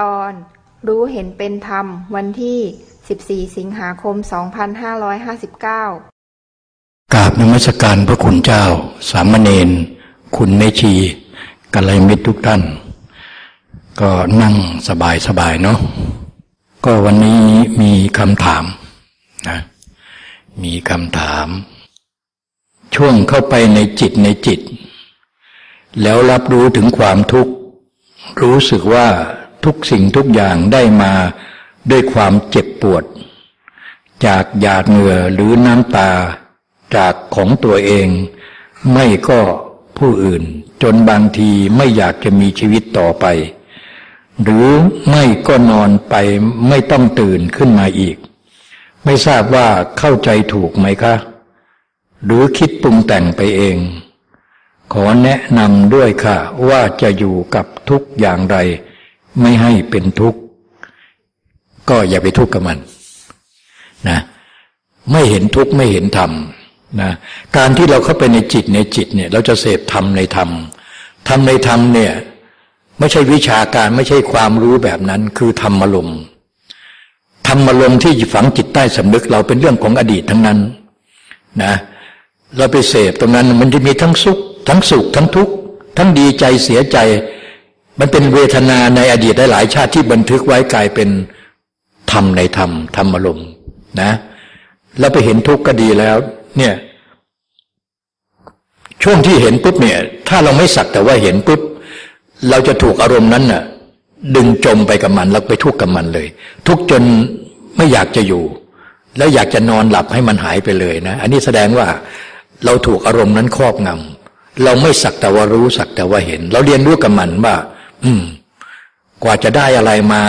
ตอนรู้เห็นเป็นธรรม วันที่ 14 สิงหาคม 2559 กราบนมัสการพระคุณเจ้า สามเณรคุณเมชีกัลยมิตรทุกท่าน ก็นั่งสบายสบายเนาะก็วันนี้มีคำถามนะมีคำถาม ช่วงเข้าไปในจิตในจิต แล้วรับรู้ถึงความทุกข์ รู้สึกว่า ทุกสิ่งทุกอย่างได้มาด้วยความเจ็บปวด จากหยาดเหงื่อหรือน้ำตา จากของตัวเอง ไม่ก็ผู้อื่น จนบางทีไม่อยากจะมีชีวิตต่อไป หรือไม่ก็นอนไปไม่ต้องตื่นขึ้นมาอีก ไม่ทราบว่าเข้าใจถูกไหมคะ หรือคิดปรุงแต่งไปเองขอแนะนำด้วยค่ะว่าจะอยู่กับทุกอย่างใด ไม่ให้เป็นทุกข์ ก็อย่าไปทุกข์กับมันนะไม่เห็นทุกข์ไม่เห็นธรรมนะการที่เราเข้าไปในจิตในจิตเนี่ย เราจะเสพธรรมในธรรมธรรมในธรรมเนี่ย ไม่ใช่วิชาการไม่ใช่ความรู้แบบนั้น คือธรรมลมธรรมลมที่ฝังจิตใต้สำนึกเราเป็นเรื่องของอดีตทั้งนั้นนะเราไปเสพตรงนั้นมันจะมีทั้งสุข ทั้งสุขทั้งทุกข์ทั้งดีใจเสียใจ มันเป็นเวทนาในอดีตได้หลายชาติที่บันทึกไว้กลายเป็นธรรมในธรรมธรรมอารมณ์นะ แล้วไปเห็นทุกข์ก็ดีแล้ว เนี่ย ช่วงที่เห็นปุ๊บเนี่ย ถ้าเราไม่สักแต่ว่าเห็นปุ๊บเราจะถูกอารมณ์นั้นน่ะ ดึงจมไปกับมันแล้วไปทุกข์กับมันเลย ทุกจนไม่อยากจะอยู่ แล้วอยากจะนอนหลับให้มันหายไปเลยนะ อันนี้แสดงว่าเราถูกอารมณ์นั้นครอบงำเราไม่สักแต่ว่ารู้สักแต่ว่าเห็น เราเรียนรู้กับมันว่า อืม กว่าจะได้อะไรมา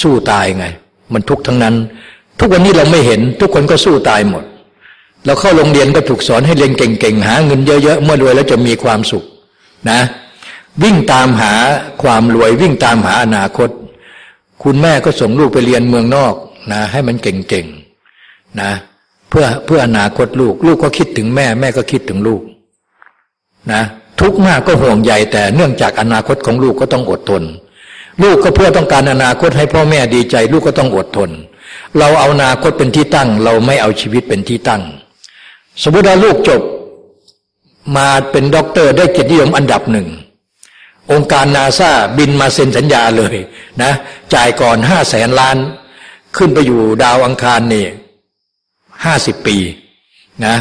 สู้ตายไง มันทุกทั้งนั้น ทุกวันนี้เราไม่เห็น ทุกคนก็สู้ตายหมด เราเข้าโรงเรียนก็ถูกสอนให้เรียนเก่งๆ หาเงินเยอะๆ เมื่อรวยแล้วจะมีความสุข นะ วิ่งตามหาความรวย วิ่งตามหาอนาคต คุณแม่ก็ส่งลูกไปเรียนเมืองนอกนะ ให้มันเก่งๆนะ เพื่อเพื่ออนาคตลูก ลูกก็คิดถึงแม่ แม่ก็คิดถึงลูก นะ ทุกข์มากก็ห่วงใยแต่เนื่องจากอนาคตของลูกก็ต้องอดทน ลูกก็เพื่อต้องการอนาคตให้พ่อแม่ดีใจ ลูกก็ต้องอดทน เราเอาอนาคตเป็นที่ตั้ง เราไม่เอาชีวิตเป็นที่ตั้ง สมมติว่าลูกจบมาเป็นด็อกเตอร์ได้เกียรตินิยมอันดับหนึ่งองค์การนาซาบินมาเซ็นสัญญาเลยนะจ่ายก่อนห้าแสนล้าน ขึ้นไปอยู่ดาวอังคารนี่ห้าสิบปีนะ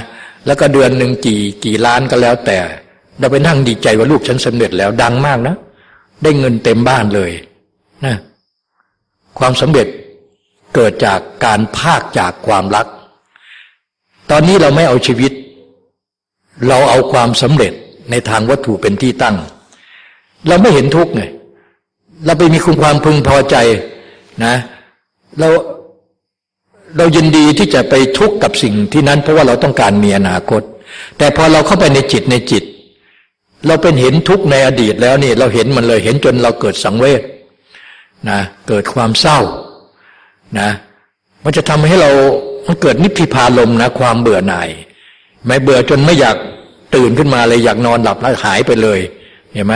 แล้วก็เดือนหนึ่งกี่กี่ล้านก็แล้วแต่ เราไปนั่งดีใจว่าลูกฉันสำเร็จแล้วดังมากนะ ได้เงินเต็มบ้านเลยนะความสำเร็จเกิดจากการภาคจากความรัก ตอนนี้เราไม่เอาชีวิต เราเอาความสำเร็จในทางวัตถุเป็นที่ตั้ง เราไม่เห็นทุกข์ไงเราไปมีคุณความพึงพอใจนะเราเรายินดีที่จะไปทุกข์กับสิ่งที่นั้น เพราะว่าเราต้องการมีอนาคต แต่พอเราเข้าไปในจิตในจิต เราเป็นเห็นทุกข์ในอดีตแล้วนี่ เราเห็นมันเลยเห็นจนเราเกิดสังเวชนะเกิดความเศร้านะมันจะทำให้เรามันเกิดนิพพิพาลมนะ ความเบื่อหน่าย ไม่เบื่อจนไม่อยากตื่นขึ้นมาเลยอยากนอนหลับแล้วหายไปเลยเห็นไหม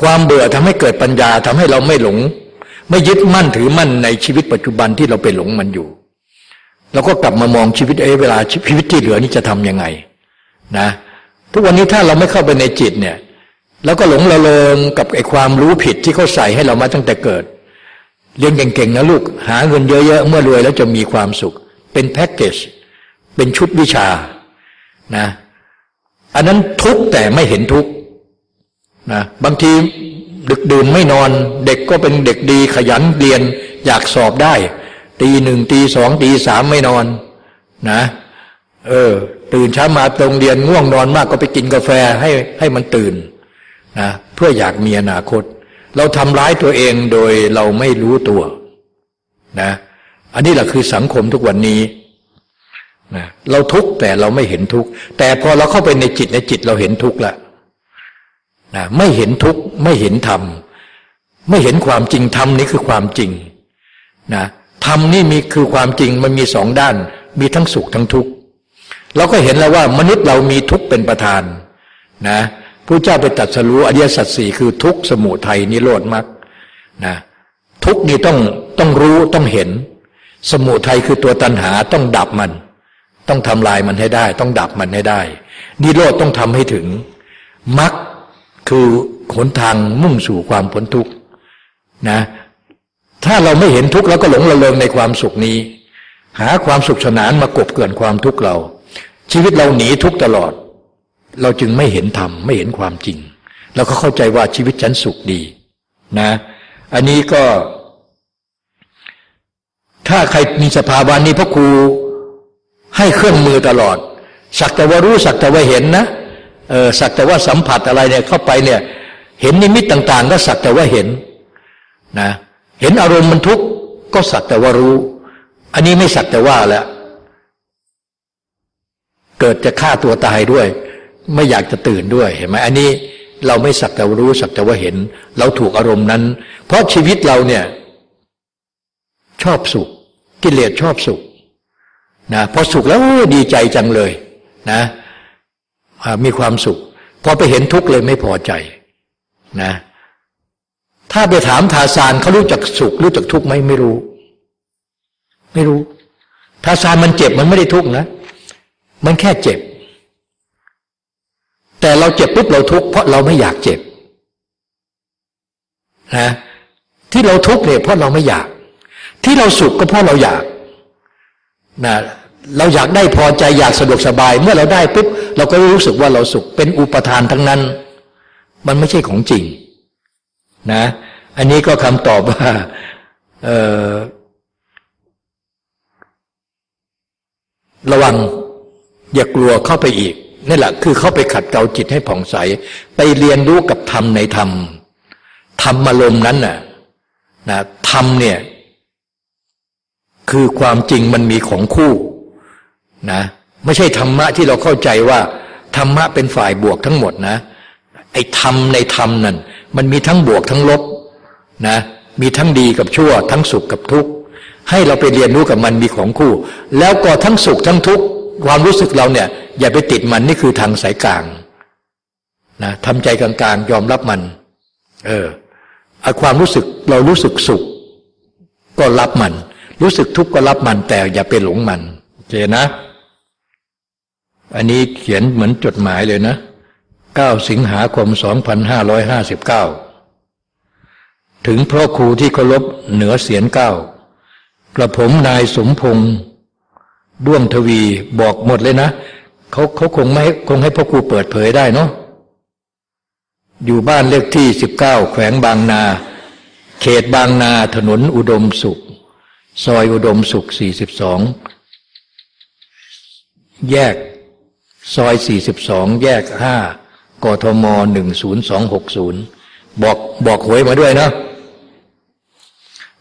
ความเบื่อทำให้เกิดปัญญาทำให้เราไม่หลง ไม่ยึดมั่นถือมั่นในชีวิตปัจจุบันที่เราไปหลงมันอยู่เราก็กลับมามองชีวิตเอเวลาชีวิตที่เหลือนี่จะทํำยังไง นะ ทุกวันนี้ถ้าเราไม่เข้าไปในจิตเนี่ยเราก็หลงระเริงกับไอ้ความรู้ผิดที่เขาใส่ให้เรามาตั้งแต่เกิด เรียนเก่งๆนะลูก หาเงินเยอะๆ เมื่อรวยแล้วจะมีความสุข เป็นแพ็กเกจเป็นชุดวิชานะอันนั้นทุกแต่ไม่เห็นทุกนะบางทีดึกดื่นไม่นอน เด็กก็เป็นเด็กดีขยันเรียนอยากสอบได้ ตีหนึ่งตีสองตีสามไม่นอนนะ เออ ตื่นเช้ามาตรงเรียนง่วงนอนมากก็ไปกินกาแฟให้ให้มันตื่นนะเพื่ออยากมีอนาคต เราทำร้ายตัวเองโดยเราไม่รู้ตัวนะอันนี้แหละคือสังคมทุกวันนี้นะเราทุกข์แต่เราไม่เห็นทุกข์แต่พอเราเข้าไปในจิตในจิตเราเห็นทุกข์ละนะไม่เห็นทุกข์ไม่เห็นธรรมไม่เห็นความจริงธรรมนี้คือความจริงนะธรรมนี่มีคือความจริงมันมีสองด้าน มีทั้งสุขทั้งทุกข์ เราก็เห็นแล้วว่ามนุษย์เรามีทุกข์เป็นประธานนะผู้เจ้าไปตัดสรู้อริยสัจสี่คือทุกข์สมุทัยนิโรธมรรคนะทุกนี่ต้องต้องรู้ต้องเห็น สมุทัยคือตัวตัณหาต้องดับมัน ต้องทำลายมันให้ได้ ต้องดับมันให้ได้ นิโรธต้องทำให้ถึงมรรคคือหนทางมุ่งสู่ความพ้นทุกข์นะถ้าเราไม่เห็นทุกข์แล้วก็หลงระเริงในความสุขนี้ หาความสุขสนานมากบเกินความทุกข์เรา ชีวิตเราหนีทุกตลอด เราจึงไม่เห็นธรรมไม่เห็นความจริง เราก็เข้าใจว่าชีวิตฉันสุขดี นะ อันนี้ก็ ถ้าใครมีสภาวะนี้พระครูให้เครื่องมือตลอด สักแต่ว่ารู้สักแต่ว่าเห็นนะเออสักแต่ว่าสัมผัสอะไรเนี่ยเข้าไปเนี่ย เห็นนิมิตต่าง ๆ ก็สักแต่ว่าเห็นนะ เห็นอารมณ์มันทุกข์ก็สักแต่ว่ารู้ อันนี้ไม่สักแต่ว่าแล้ว เกิดจะฆ่าตัวตายด้วย ไม่อยากจะตื่นด้วยเห็นไหมอันนี้เราไม่สักแต่รู้สักแต่ว่าเห็น เราถูกอารมณ์นั้น เพราะชีวิตเราเนี่ย ชอบสุข กิเลสชอบสุขนะพอสุขแล้วดีใจจังเลยนะมีความสุข พอไปเห็นทุกข์เลยไม่พอใจนะถ้าไปถามทาซานเขารู้จักสุข รู้จักทุกข์ไหมไม่รู้ ไม่รู้ทาซานมันเจ็บมันไม่ได้ทุกข์นะ มันแค่เจ็บ แต่เราเจ็บปุ๊บเราทุกข์เพราะเราไม่อยากเจ็บนะที่เราทุกข์เนี่ยเพราะเราไม่อยาก ที่เราสุขก็เพราะเราอยากนะเราอยากได้พอใจอยากสะดวกสบาย เมื่อเราได้ปุ๊บเราก็รู้สึกว่าเราสุขเป็นอุปทานทั้งนั้น มันไม่ใช่ของจริงนะ อันนี้ก็คำตอบว่าระวัง อย่ากลัวเข้าไปอีกนี่แหละคือเข้าไปขัดเกลาจิตให้ผ่องใส ไปเรียนรู้กับธรรมในธรรมธรรมอารมณ์นั้นน่ะนะธรรมเนี่ย คือความจริงมันมีของคู่นะไม่ใช่ธรรมะที่เราเข้าใจว่า ธรรมะเป็นฝ่ายบวกทั้งหมดนะ ไอ้ธรรมในธรรมนั่นมันมีทั้งบวกทั้งลบนะมีทั้งดีกับชั่ว ทั้งสุขกับทุกข์ให้เราไปเรียนรู้กับมันมีของคู่ แล้วก็ทั้งสุขทั้งทุกข์ ความรู้สึกเราเนี่ย อย่าไปติดมันนี่คือทางสายกลางนะทำใจกลางๆ ยอมรับมัน เออความรู้สึกเรารู้สึกสุข ก็รับมัน รู้สึกทุกข์ก็รับมัน แต่อย่าไปหลงมันเจนะ อันนี้เขียนเหมือนจดหมายเลยนะ 9 สิงหาคม 2559 ถึงพ่อครูที่เคารพเหนือเสียนเก้ากระผมนายสมพงษ์ ด้วงทวีบอกหมดเลยนะเขาเขาคงไม่คงให้พ่อครูเปิดเผยได้เนาะอยู่บ้านเลขที่19แขวงบางนา เขตบางนาถนนอุดมสุข ซอยอุดมสุข42แยกซอย42แยก5กทม10260บอกบอกหวยมาด้วยนะ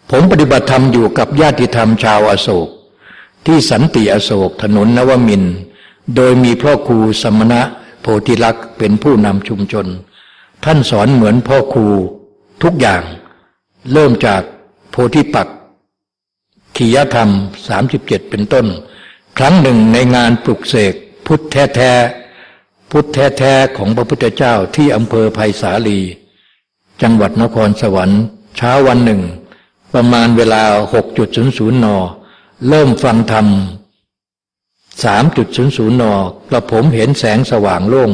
ผมปฏิบัติธรรมอยู่กับญาติธรรมชาวอโศก ที่สันติอโศกถนนนวมิน โดยมีพ่อครูสมณะโพธิลักษ์เป็นผู้นำชุมชน ท่านสอนเหมือนพ่อครูทุกอย่าง เริ่มจากโพธิปักขียธรรม 37 เป็นต้น ครั้งหนึ่งในงานปลุกเสกพุทธแท้พุทธแท้ของพระพุทธเจ้าที่อำเภอไผ่สาลี จังหวัดนครสวรรค์ เช้าวันหนึ่ง ประมาณเวลา 6.00น เริ่มฟังธรรม3.00นกระผมเห็นแสงสว่างโล่ง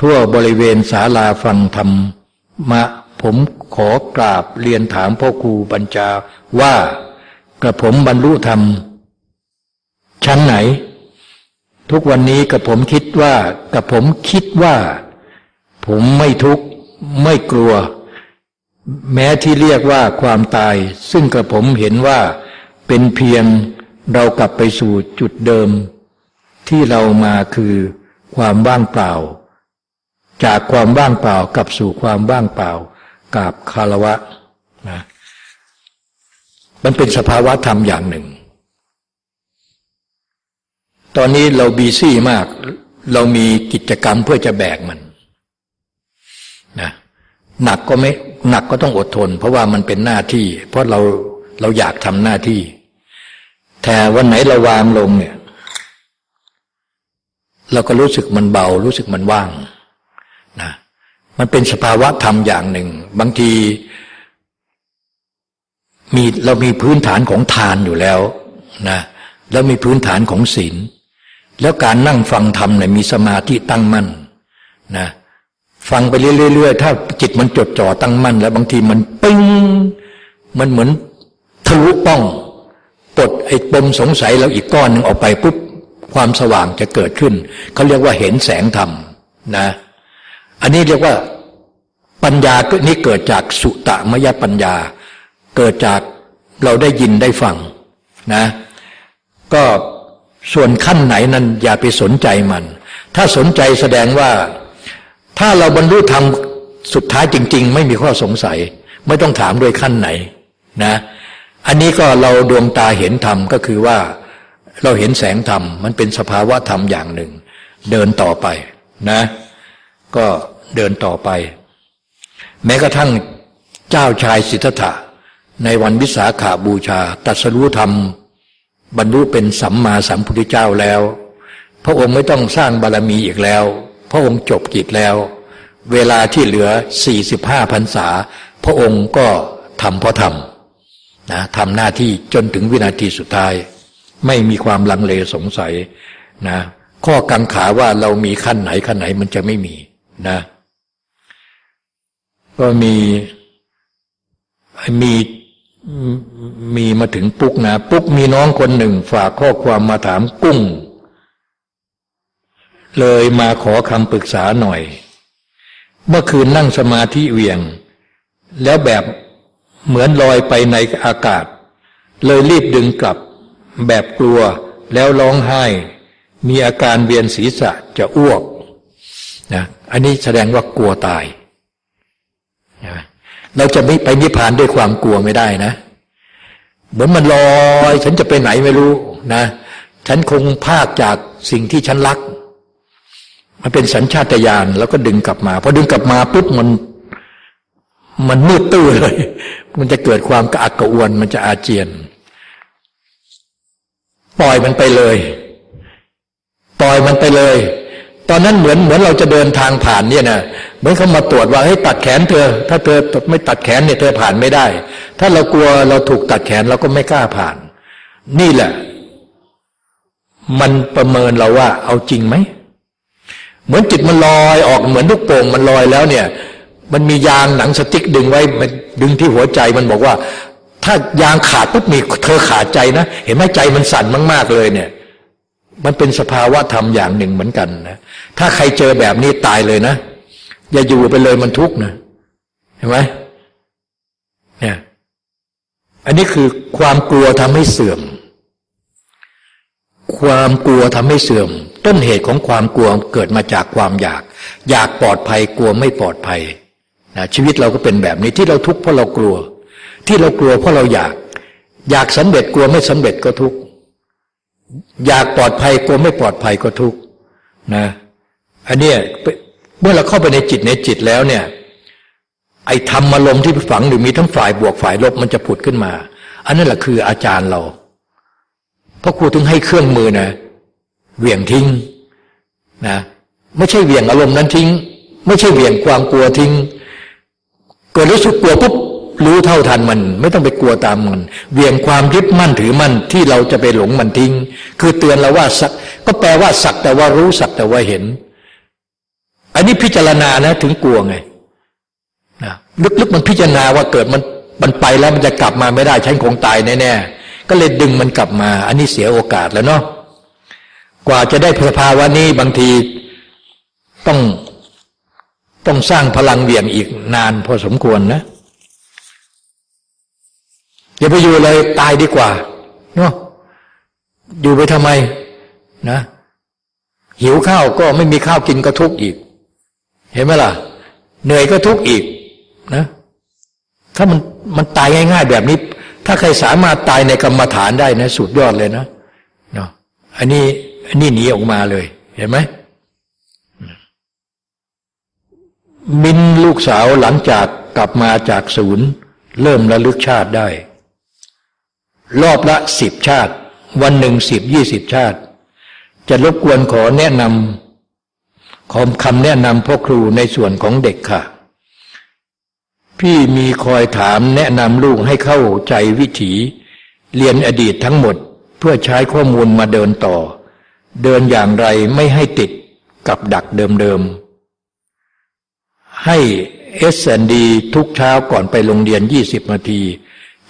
ทั่วบริเวณศาลาฟังธรรมมาผมขอกราบเรียนถามพ่อครูบัญชาว่ากระผมบรรลุธรรม ชั้นไหน ทุกวันนี้กับผมคิดว่ากับผมคิดว่า ผมไม่ทุกข์ไม่กลัว แม้ที่เรียกว่าความตาย ซึ่งกับผมเห็นว่า เป็นเพียงเรากลับไปสู่จุดเดิม ที่เรามาคือความว่างเปล่า จากความว่างเปล่ากลับสู่ความว่างเปล่ากับคารวะนะมันเป็นสภาวะธรรมอย่างหนึ่ง ตอนนี้เราบีซี่มาก เรามีกิจกรรมเพื่อจะแบกมันนะหนักก็ไม่หนักก็ต้องอดทน เพราะว่ามันเป็นหน้าที่ เพราะเรา เราอยากทำหน้าที่ แต่วันไหนเราวางลงเนี่ย เราก็รู้สึกมันเบา รู้สึกมันว่างนะมันเป็นสภาวะธรรมอย่างหนึ่ง บางทีมีเรามีพื้นฐานของทานอยู่แล้วนะแล้วมีพื้นฐานของศีล แล้วการนั่งฟังธรรมเนี่ยมีสมาธิตั้งมั่นนะฟังไปเรื่อยๆถ้าจิตมันจดจ่อตั้งมั่น แล้วบางทีมันปิ้งมันเหมือน ทะลุป้องปลดไอ้ปมสงสัยเราอีกก้อนหนึ่งออกไปปุ๊บความสว่างจะเกิดขึ้นเขาเรียกว่าเห็นแสงธรรมนะ อันนี้เรียกว่าปัญญานี่เกิดจากสุตะมยปัญญา เกิดจากเราได้ยินได้ฟังนะ ก็ส่วนขั้นไหนนั้นอย่าไปสนใจมัน ถ้าสนใจแสดงว่า ถ้าเราบรรลุธรรมสุดท้ายจริง ๆ ไม่มีข้อสงสัย ไม่ต้องถามด้วยขั้นไหนนะ อันนี้ก็เราดวงตาเห็นธรรมก็คือว่าเราเห็นแสงธรรม มันเป็นสภาวะธรรมอย่างหนึ่ง เดินต่อไปนะ ก็เดินต่อไป แม้กระทั่งเจ้าชายสิทธัตถะ ในวันวิสาขาบูชาตัสรู้ธรรม บรรลุเป็นสัมมาสัมพุทธเจ้าแล้ว พระองค์ไม่ต้องสร้างบารรมีอีกแล้ว พระองค์จบกิจแล้ว เวลาที่เหลือสี่สิบห้าพรรษา พระองค์ก็ทำเพราะทำ นะทำหน้าที่จนถึงวินาทีสุดท้าย ไม่มีความลังเลสงสัยนะข้อกังขาว่าเรามีขั้นไหนขั้นไหนมันจะไม่มีนะ ก็มีมีมีมาถึงปุ๊กนะปุ๊กมีน้องคนหนึ่ง ฝากข้อความมาถามกุ้ง เลยมาขอคำปรึกษาหน่อย เมื่อคืนนั่งสมาธิเวียง แล้วแบบ เหมือนลอยไปในอากาศ เลยรีบดึงกลับ แบบกลัวแล้วร้องไห้ มีอาการเวียนศีรษะจะอ้วกนะอันนี้แสดงว่ากลัวตายเราจะไม่ไปนิพพานด้วยความกลัวไม่ได้นะ เหมือนมันลอยฉันจะไปไหนไม่รู้นะ ฉันคงภาคจากสิ่งที่ฉันรัก มันเป็นสัญชาตญาณแล้วก็ดึงกลับมาพอดึงกลับมาปุ๊บมัน มันมืดตื้อเลย มันจะเกิดความกระอักกระอ่วน มันจะอาเจียน ปล่อยมันไปเลย ปล่อยมันไปเลย ตอนนั้นเหมือนเหมือนเราจะเดินทางผ่านเนี่ยนะเหมือนเขามาตรวจว่าให้ตัดแขนเธอ ถ้าเธอไม่ตัดแขนเนี่ยเธอผ่านไม่ได้ ถ้าเรากลัวเราถูกตัดแขนเราก็ไม่กล้าผ่าน นี่แหละ มันประเมินเราว่า เอาจริงไหมเหมือนจิตมันลอยออกเหมือนลูกโป่งมันลอยแล้วเนี่ย มันมียางหนังสติ๊กดึงไว้มันดึงที่หัวใจมันบอกว่า ถ้ายางขาดปุ๊บมีเธอขาดใจนะ เห็นไหมใจมันสั่นมากๆเลยเนี่ย มันเป็นสภาวะธรรมอย่างหนึ่งเหมือนกันนะถ้าใครเจอแบบนี้ตายเลยนะ อย่าอยู่ไปเลยมันทุกข์นะ เห็นไหมเนี่ยอันนี้คือความกลัวทำให้เสื่อม ความกลัวทำให้เสื่อม ต้นเหตุของความกลัวเกิดมาจากความอยาก อยากปลอดภัยกลัวไม่ปลอดภัย นะชีวิตเราก็เป็นแบบนี้ที่เราทุกข์เพราะเรากลัว ที่เรากลัวเพราะเราอยาก อยากสำเร็จกลัวไม่สำเร็จก็ทุกข์อยากปลอดภัยกลัวไม่ปลอดภัยก็ทุกข์นะอันนี้เมื่อเราเข้าไปในจิตในจิตแล้วเนี่ย ไอ้ธรรมารมที่ฝังหรือมีทั้งฝ่ายบวกฝ่ายลบมันจะผุดขึ้นมา อันนั้นแหละคืออาจารย์เราพราะครูถึงให้เครื่องมือนะเหวี่ยงทิ้งนะไม่ใช่เหวี่ยงอารมณ์นั้นทิ้ง ไม่ใช่เหวี่ยงความกลัวทิ้ง เกิดรู้สึกกลัวปุ๊บรู้เท่าทันมัน ไม่ต้องไปกลัวตามมันเวียงความยึดมั่นถือมั่นที่เราจะไปหลงมันทิ้ง คือเตือนเราว่าสัก ก็แปลว่าสักแต่ว่ารู้สักแต่ว่าเห็น อันนี้พิจารณานะ ถึงกลัวไงนะลึกๆมันพิจารณาว่าเกิดมันมันไปแล้วมันจะกลับมาไม่ได้ฉันคงตายแน่ๆก็เลยดึงมันกลับมา อันนี้เสียโอกาสแล้วเนาะกว่าจะได้สภาวะนี้บางทีต้อง ต้องสร้างพลังเวียงอีกนานพอสมควรนะอย่าไปอยู่เลยตายดีกว่าเนาะอยู่ไปทำไมนะ หิวข้าวก็ไม่มีข้าวกินก็ทุกข์อีก เห็นไหมล่ะ เหนื่อยก็ทุกข์อีกนะ ถ้ามันมันตายง่าย ๆ แบบนี้ ถ้าใครสามารถตายในกรรมฐานได้นะ สุดยอดเลยนะเนาะอันนี้อันนี้หนีออกมาเลย เห็นไหม มินลูกสาวหลังจากกลับมาจากศูนย์ เริ่มระลึกชาติได้ รอบละสิบชาติ วันหนึ่งสิบยี่สิบชาติ จะรบกวนขอแนะนำขอคำแนะนำพ่อครูในส่วนของเด็กค่ะ พี่มีคอยถามแนะนำลูกให้เข้าใจวิถี เรียนอดีตทั้งหมดเพื่อใช้ข้อมูลมาเดินต่อ เดินอย่างไรไม่ให้ติดกับดักเดิมๆ ให้เอสแอนดีทุกเช้าก่อนไปโรงเรียนยี่สิบนาที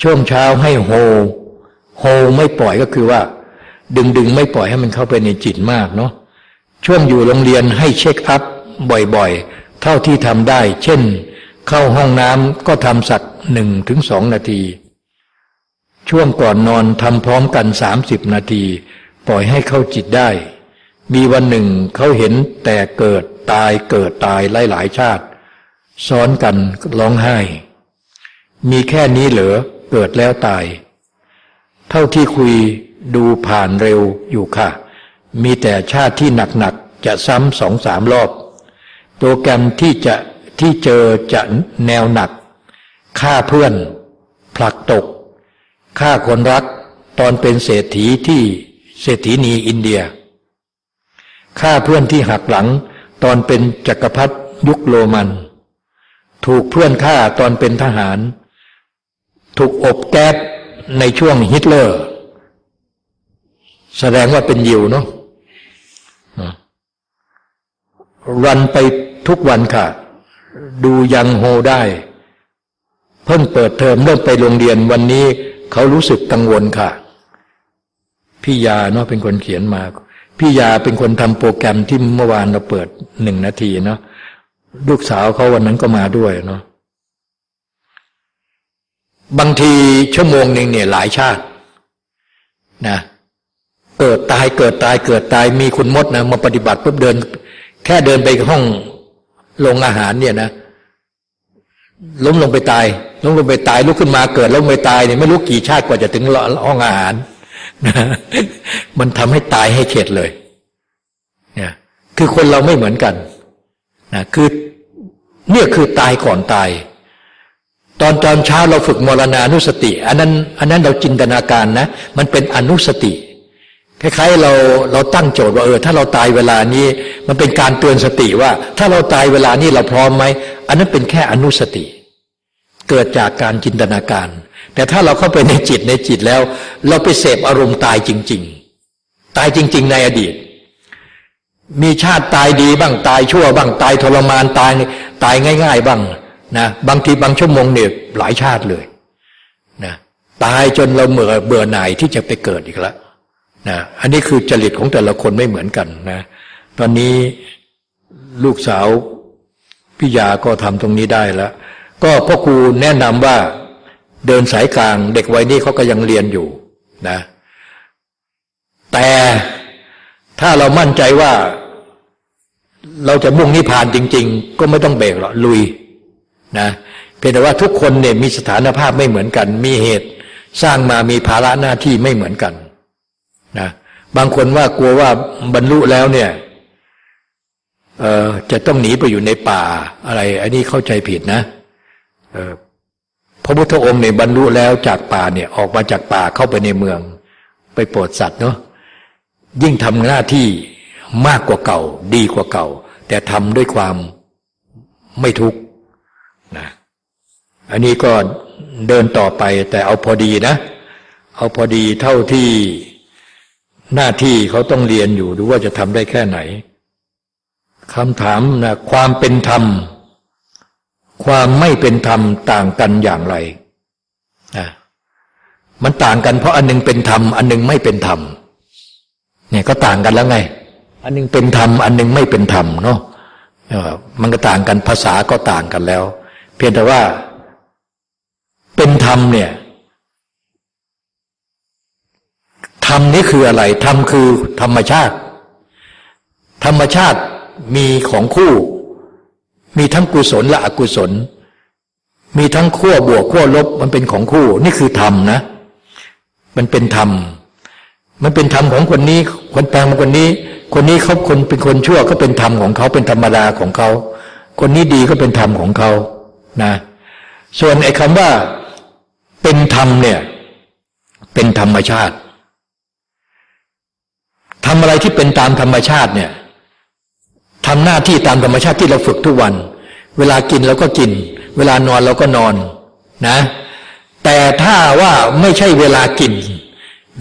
ช่วงเช้าให้โฮโฮไม่ปล่อยก็คือว่า ดึงดึงไม่ปล่อยให้มันเข้าไปในจิตมากเนาะช่วงอยู่โรงเรียนให้เช็คอัพบ่อยๆ เท่าที่ทำได้ เช่น เข้าห้องน้ำก็ทำสักหนึ่งถึงสองนาที ช่วงก่อนนอนทำพร้อมกันสามสิบนาที ปล่อยให้เข้าจิตได้ มีวันหนึ่งเขาเห็นแต่เกิดตายเกิดตายหลายๆชาติ ซ้อนกันร้องไห้ มีแค่นี้เหรอเกิดแล้วตาย เท่าที่คุยดูผ่านเร็วอยู่ค่ะ มีแต่ชาติที่หนักๆจะซ้ำสองสามรอบ โปรแกรมที่จะที่เจอจะแนวหนักฆ่าเพื่อน ผลักตกฆ่าคนรัก ตอนเป็นเศรษฐีที่เศรษฐีนีอินเดียฆ่าเพื่อนที่หักหลัง ตอนเป็นจักรพรรดิยุคโรมัน ถูกเพื่อนฆ่าตอนเป็นทหาร ถูกอบแก๊สในช่วงฮิตเลอร์ แสดงว่าเป็นยิวเนาะรันไปทุกวันค่ะ ดูยังโฮได้ เพิ่งเปิดเทอมเริ่มไปโรงเรียนวันนี้เขารู้สึกกังวลค่ะ พี่ยาเนาะเป็นคนเขียนมา พี่ยาเป็นคนทำโปรแกรมที่เมื่อวานเราเปิดหนึ่งนาทีเนาะ ลูกสาวเขาวันนั้นก็มาด้วยเนาะบางทีชั่วโมงหนึ่งเนี่ยหลายชาตินะเกิดตายเกิดตายเกิดตายมีคุณมดนะมาปฏิบัติปุ๊บเดิน แค่เดินไปห้องโรงอาหารเนี่ยนะล้มลงไปตายล้มลงไปตายลุกขึ้นมาเกิดล้มไปตายเนี่ยไม่รู้กี่ชาติกว่าจะถึงห้องอาหารนะมันทำให้ตายให้เข็ดเลยเนี่ยคือคนเราไม่เหมือนกัน นะคือเนี่ยคือตายก่อนตาย ตอนตอนเช้าเราฝึกมรณานุสติ อันนั้นอันนั้นเราจินตนาการนะ มันเป็นอนุสติคล้ายๆเราเราตั้งโจทย์ว่าเออถ้าเราตายเวลานี้มันเป็นการเตือนสติว่า ถ้าเราตายเวลานี้เราพร้อมไหมอันนั้นเป็นแค่อนุสติ เกิดจากการจินตนาการ แต่ถ้าเราเข้าไปในจิตในจิตแล้ว เราไปเสพอารมณ์ตายจริง ๆ ตายจริง ๆ ในอดีต มีชาติตายดีบ้างตายชั่วบ้างตายทรมานตายตายง่าย ๆ บ้างนะบางทีบางชั่วโมงเนี่ยหลายชาติเลยนะตายจนเราเมื่อเบื่อหน่ายที่จะไปเกิดอีกแล้วนะอันนี้คือจริตของแต่ละคนไม่เหมือนกันนะตอนนี้ลูกสาวพิยาก็ทำตรงนี้ได้แล้ว ก็พ่อครูแนะนำว่าเดินสายกลาง เด็กวัยนี้เขาก็ยังเรียนอยู่นะ แต่ ถ้าเรามั่นใจว่าเราจะมุ่งนิพพานจริง ๆ ก็ไม่ต้องเบรกหรอกลุยนะเพียงแต่ว่าทุกคนเนี่ยมีสถานภาพไม่เหมือนกัน มีเหตุสร้างมามีภาระหน้าที่ไม่เหมือนกันนะบางคนว่ากลัวว่าบรรลุแล้วเนี่ยเออจะต้องหนีไปอยู่ในป่าอะไร อันนี้เข้าใจผิดนะพระพุทธองค์เนี่ยบรรลุแล้วจากป่าเนี่ยออกมาจากป่าเข้าไปในเมือง ไปโปรดสัตว์เนาะ ยิ่งทำหน้าที่มากกว่าเก่า ดีกว่าเก่า แต่ทำด้วยความไม่ทุกข์นะอันนี้ก็เดินต่อไปแต่เอาพอดีนะ เอาพอดีเท่าที่หน้าที่เขาต้องเรียนอยู่ดูว่าจะทำได้แค่ไหนคำถามนะความเป็นธรรม ความไม่เป็นธรรมต่างกันอย่างไรนะมันต่างกันเพราะอันนึงเป็นธรรม อันนึงไม่เป็นธรรม เนี่ยก็ต่างกันแล้วไง อันนึงเป็นธรรมอันนึงไม่เป็นธรรมเนาะมันก็ต่างกันภาษาก็ต่างกันแล้ว เพียงแต่ว่าเป็นธรรมเนี่ยธรรมนี้คืออะไรธรรมคือธรรมชาติ ธรรมชาติมีของคู่ มีทั้งกุศลและอกุศล มีทั้งขั้วบวกขั้วลบมันเป็นของคู่ นี่คือธรรมนะ มันเป็นธรรม มันเป็นธรรมของคนนี้ คนแปลงคนนี้ คนนี้เขาคนเป็นคนชั่วก็เป็นธรรมของเขาเป็นธรรมดาของเขา คนนี้ดีก็เป็นธรรมของเขานะ ส่วนไอ้คำว่าเป็นธรรมเนี่ย เป็นธรรมชาติทำอะไรที่เป็นตามธรรมชาติเนี่ยทำหน้าที่ตามธรรมชาติที่เราฝึกทุกวัน เวลากินเราก็กิน เวลานอนเราก็นอนนะ แต่ถ้าว่าไม่ใช่เวลากิน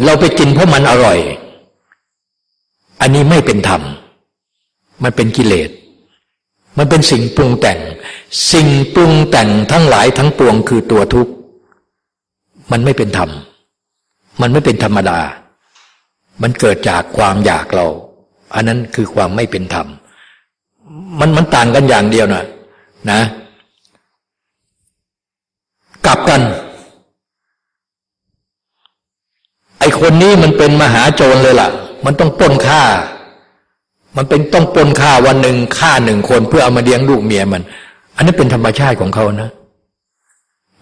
เราไปกินเพราะมันอร่อย อันนี้ไม่เป็นธรรม มันเป็นกิเลส มันเป็นสิ่งปรุงแต่ง สิ่งปรุงแต่งทั้งหลายทั้งปวงคือตัวทุกข์ มันไม่เป็นธรรม มันไม่เป็นธรรมดา มันเกิดจากความอยากเรา อันนั้นคือความไม่เป็นธรรม มันมันต่างกันอย่างเดียวนะนะ กลับกัน ไอคนนี้มันเป็นมหาโจรเลยล่ะ มันต้องป้นฆ่า มันเป็นต้องป้นฆ่าวันหนึ่งฆ่าหนึ่งคนเพื่อเอามาเลี้ยงลูกเมียมัน อันนี้เป็นธรรมชาติของเขานะ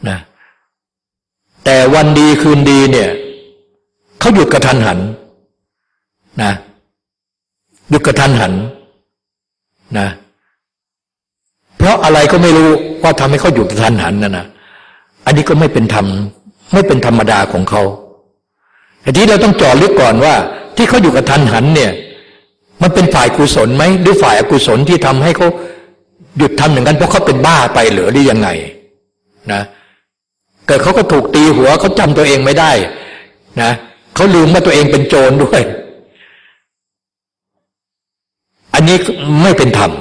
นะ แต่วันดีคืนดีเนี่ยเขาหยุดกระทันหัน นะหยุดกระทันหัน นะ เพราะอะไรก็ไม่รู้ว่าทำให้เขาหยุดกระทันหันนั่นนะอันนี้ก็ไม่เป็นธรรมไม่เป็นธรรมดาของเขา แต่ที่เราต้องจอดลึกก่อนว่า ที่เขาอยู่กับทันหันเนี่ย มันเป็นฝ่ายกุศลไหมหรือฝ่ายอกุศลที่ทำให้เขาหยุดทำอย่างนั้นเพราะเขาเป็นบ้าไปหรือหรือยังไงนะเกิดเขาก็ถูกตีหัวเขาจำตัวเองไม่ได้นะเขาลืมว่าตัวเองเป็นโจรด้วย อันนี้ไม่เป็นธรรม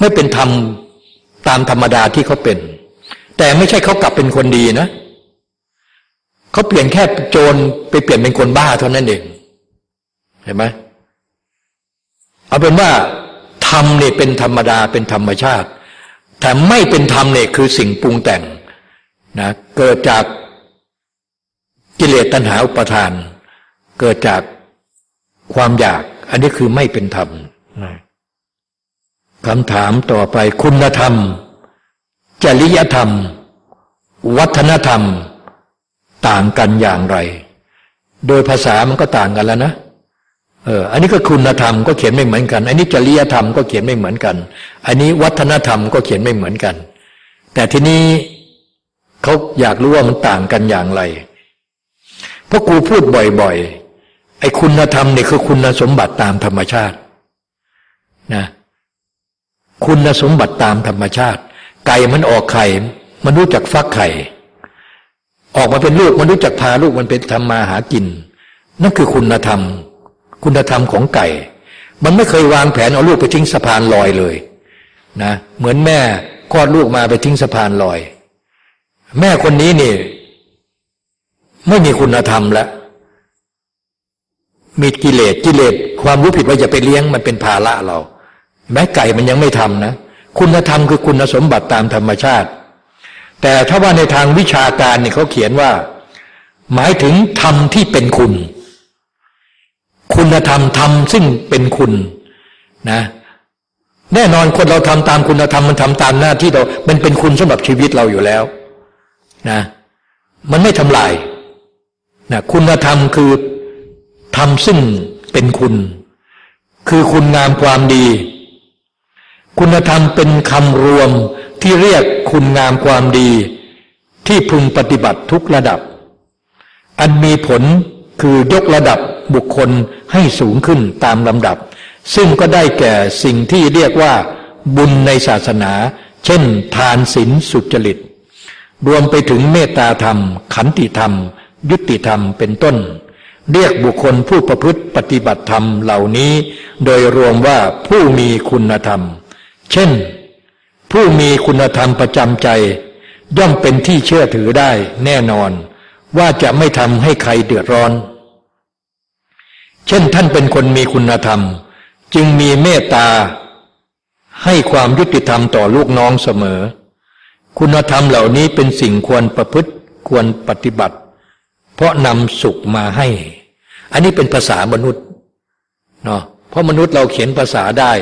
ไม่เป็นธรรมตามธรรมดาที่เขาเป็น แต่ไม่ใช่เขากลับเป็นคนดีนะ เขาเปลี่ยนแค่โจรไปเปลี่ยนเป็นคนบ้าเท่านั้นเองเห็นไหมเอาเป็นว่าธรรมเนี่ยเป็นธรรมดาเป็นธรรมชาติ แต่ไม่เป็นธรรมเนี่ยคือสิ่งปรุงแต่งนะเกิดจากกิเลสตัณหาอุปทาน เกิดจากความอยาก อันนี้คือไม่เป็นธรรมคำถามต่อไปคุณธรรม จริยธรรม วัฒนธรรม ต่างกันอย่างไร โดยภาษามันก็ต่างกันแล้วนะเอออันนี้ก็คุณธรรมก็เขียนไม่เหมือนกัน อันนี้จริยธรรมก็เขียนไม่เหมือนกัน อันนี้วัฒนธรรมก็เขียนไม่เหมือนกัน แต่ทีนี้เขาอยากรู้ว่ามันต่างกันอย่างไร เพราะกูพูดบ่อยๆ ไอ้คุณธรรมเนี่ยคือคุณสมบัติตามธรรมชาตินะคุณสมบัติตามธรรมชาติ ไก่มันออกไข่ มันรู้จักฟักไข่ ออกมาเป็นลูกมันรู้จักพาลูกมันเป็นทำมาหากิน นั่นคือคุณธรรม คุณธรรมของไก่ มันไม่เคยวางแผนเอาลูกไปทิ้งสะพานลอยเลยนะเหมือนแม่คลอดลูกมาไปทิ้งสะพานลอย แม่คนนี้นี่ ไม่มีคุณธรรมแล้วมีกิเลสกิเลสความรู้ผิดว่าอย่าไปเลี้ยงมันเป็นภาระเรา แม้ไก่มันยังไม่ทำนะ คุณธรรมคือคุณสมบัติตามธรรมชาติ แต่ถ้าว่าในทางวิชาการเนี่ยเขาเขียนว่า หมายถึงธรรมที่เป็นคุณ คุณธรรมธรรมซึ่งเป็นคุณนะ แน่นอนคนเราทำตามคุณธรรมมันทำตามหน้าที่เรา มันเป็นคุณสำหรับชีวิตเราอยู่แล้วนะ มันไม่ทำลายนะคุณธรรมคือธรรมซึ่งเป็นคุณ คือคุณงามความดี คุณธรรมเป็นคำรวม ที่เรียกคุณงามความดี ที่พึงปฏิบัติทุกระดับ อันมีผลคือยกระดับบุคคลให้สูงขึ้นตามลำดับ ซึ่งก็ได้แก่สิ่งที่เรียกว่าบุญในศาสนา เช่น ทานศีลสุจริต รวมไปถึงเมตตาธรรม ขันติธรรม ยุติธรรมเป็นต้น เรียกบุคคลผู้ประพฤติปฏิบัติธรรมเหล่านี้ โดยรวมว่าผู้มีคุณธรรม เช่น ผู้มีคุณธรรมประจำใจ ย่อมเป็นที่เชื่อถือได้แน่นอน ว่าจะไม่ทำให้ใครเดือดร้อน เช่นท่านเป็นคนมีคุณธรรม จึงมีเมตตา ให้ความยุติธรรมต่อลูกน้องเสมอ คุณธรรมเหล่านี้เป็นสิ่งควรประพฤติควรปฏิบัติ เพราะนำสุขมาให้ อันนี้เป็นภาษามนุษย์เนาะเพราะมนุษย์เราเขียนภาษาได้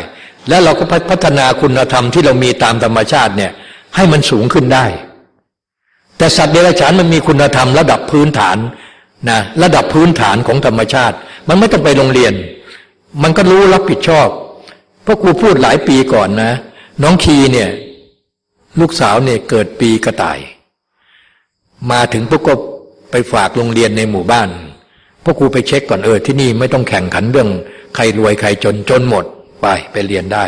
แล้วเราก็พัฒนาคุณธรรมที่เรามีตามธรรมชาติเนี่ยให้มันสูงขึ้นได้ แต่สัตว์เดรัจฉานมันมีคุณธรรมระดับพื้นฐานนะระดับพื้นฐานของธรรมชาติ มันไม่ต้องไปโรงเรียน มันก็รู้รับผิดชอบ เพราะครูพูดหลายปีก่อนนะ น้องคีเนี่ยลูกสาวเนี่ยเกิดปีกระต่าย มาถึงพวกก็ไปฝากโรงเรียนในหมู่บ้านพวกครูไปเช็คก่อนเออที่นี่ไม่ต้องแข่งขันเรื่อง ใครรวยใครจนจนหมด ไปไปเรียนได้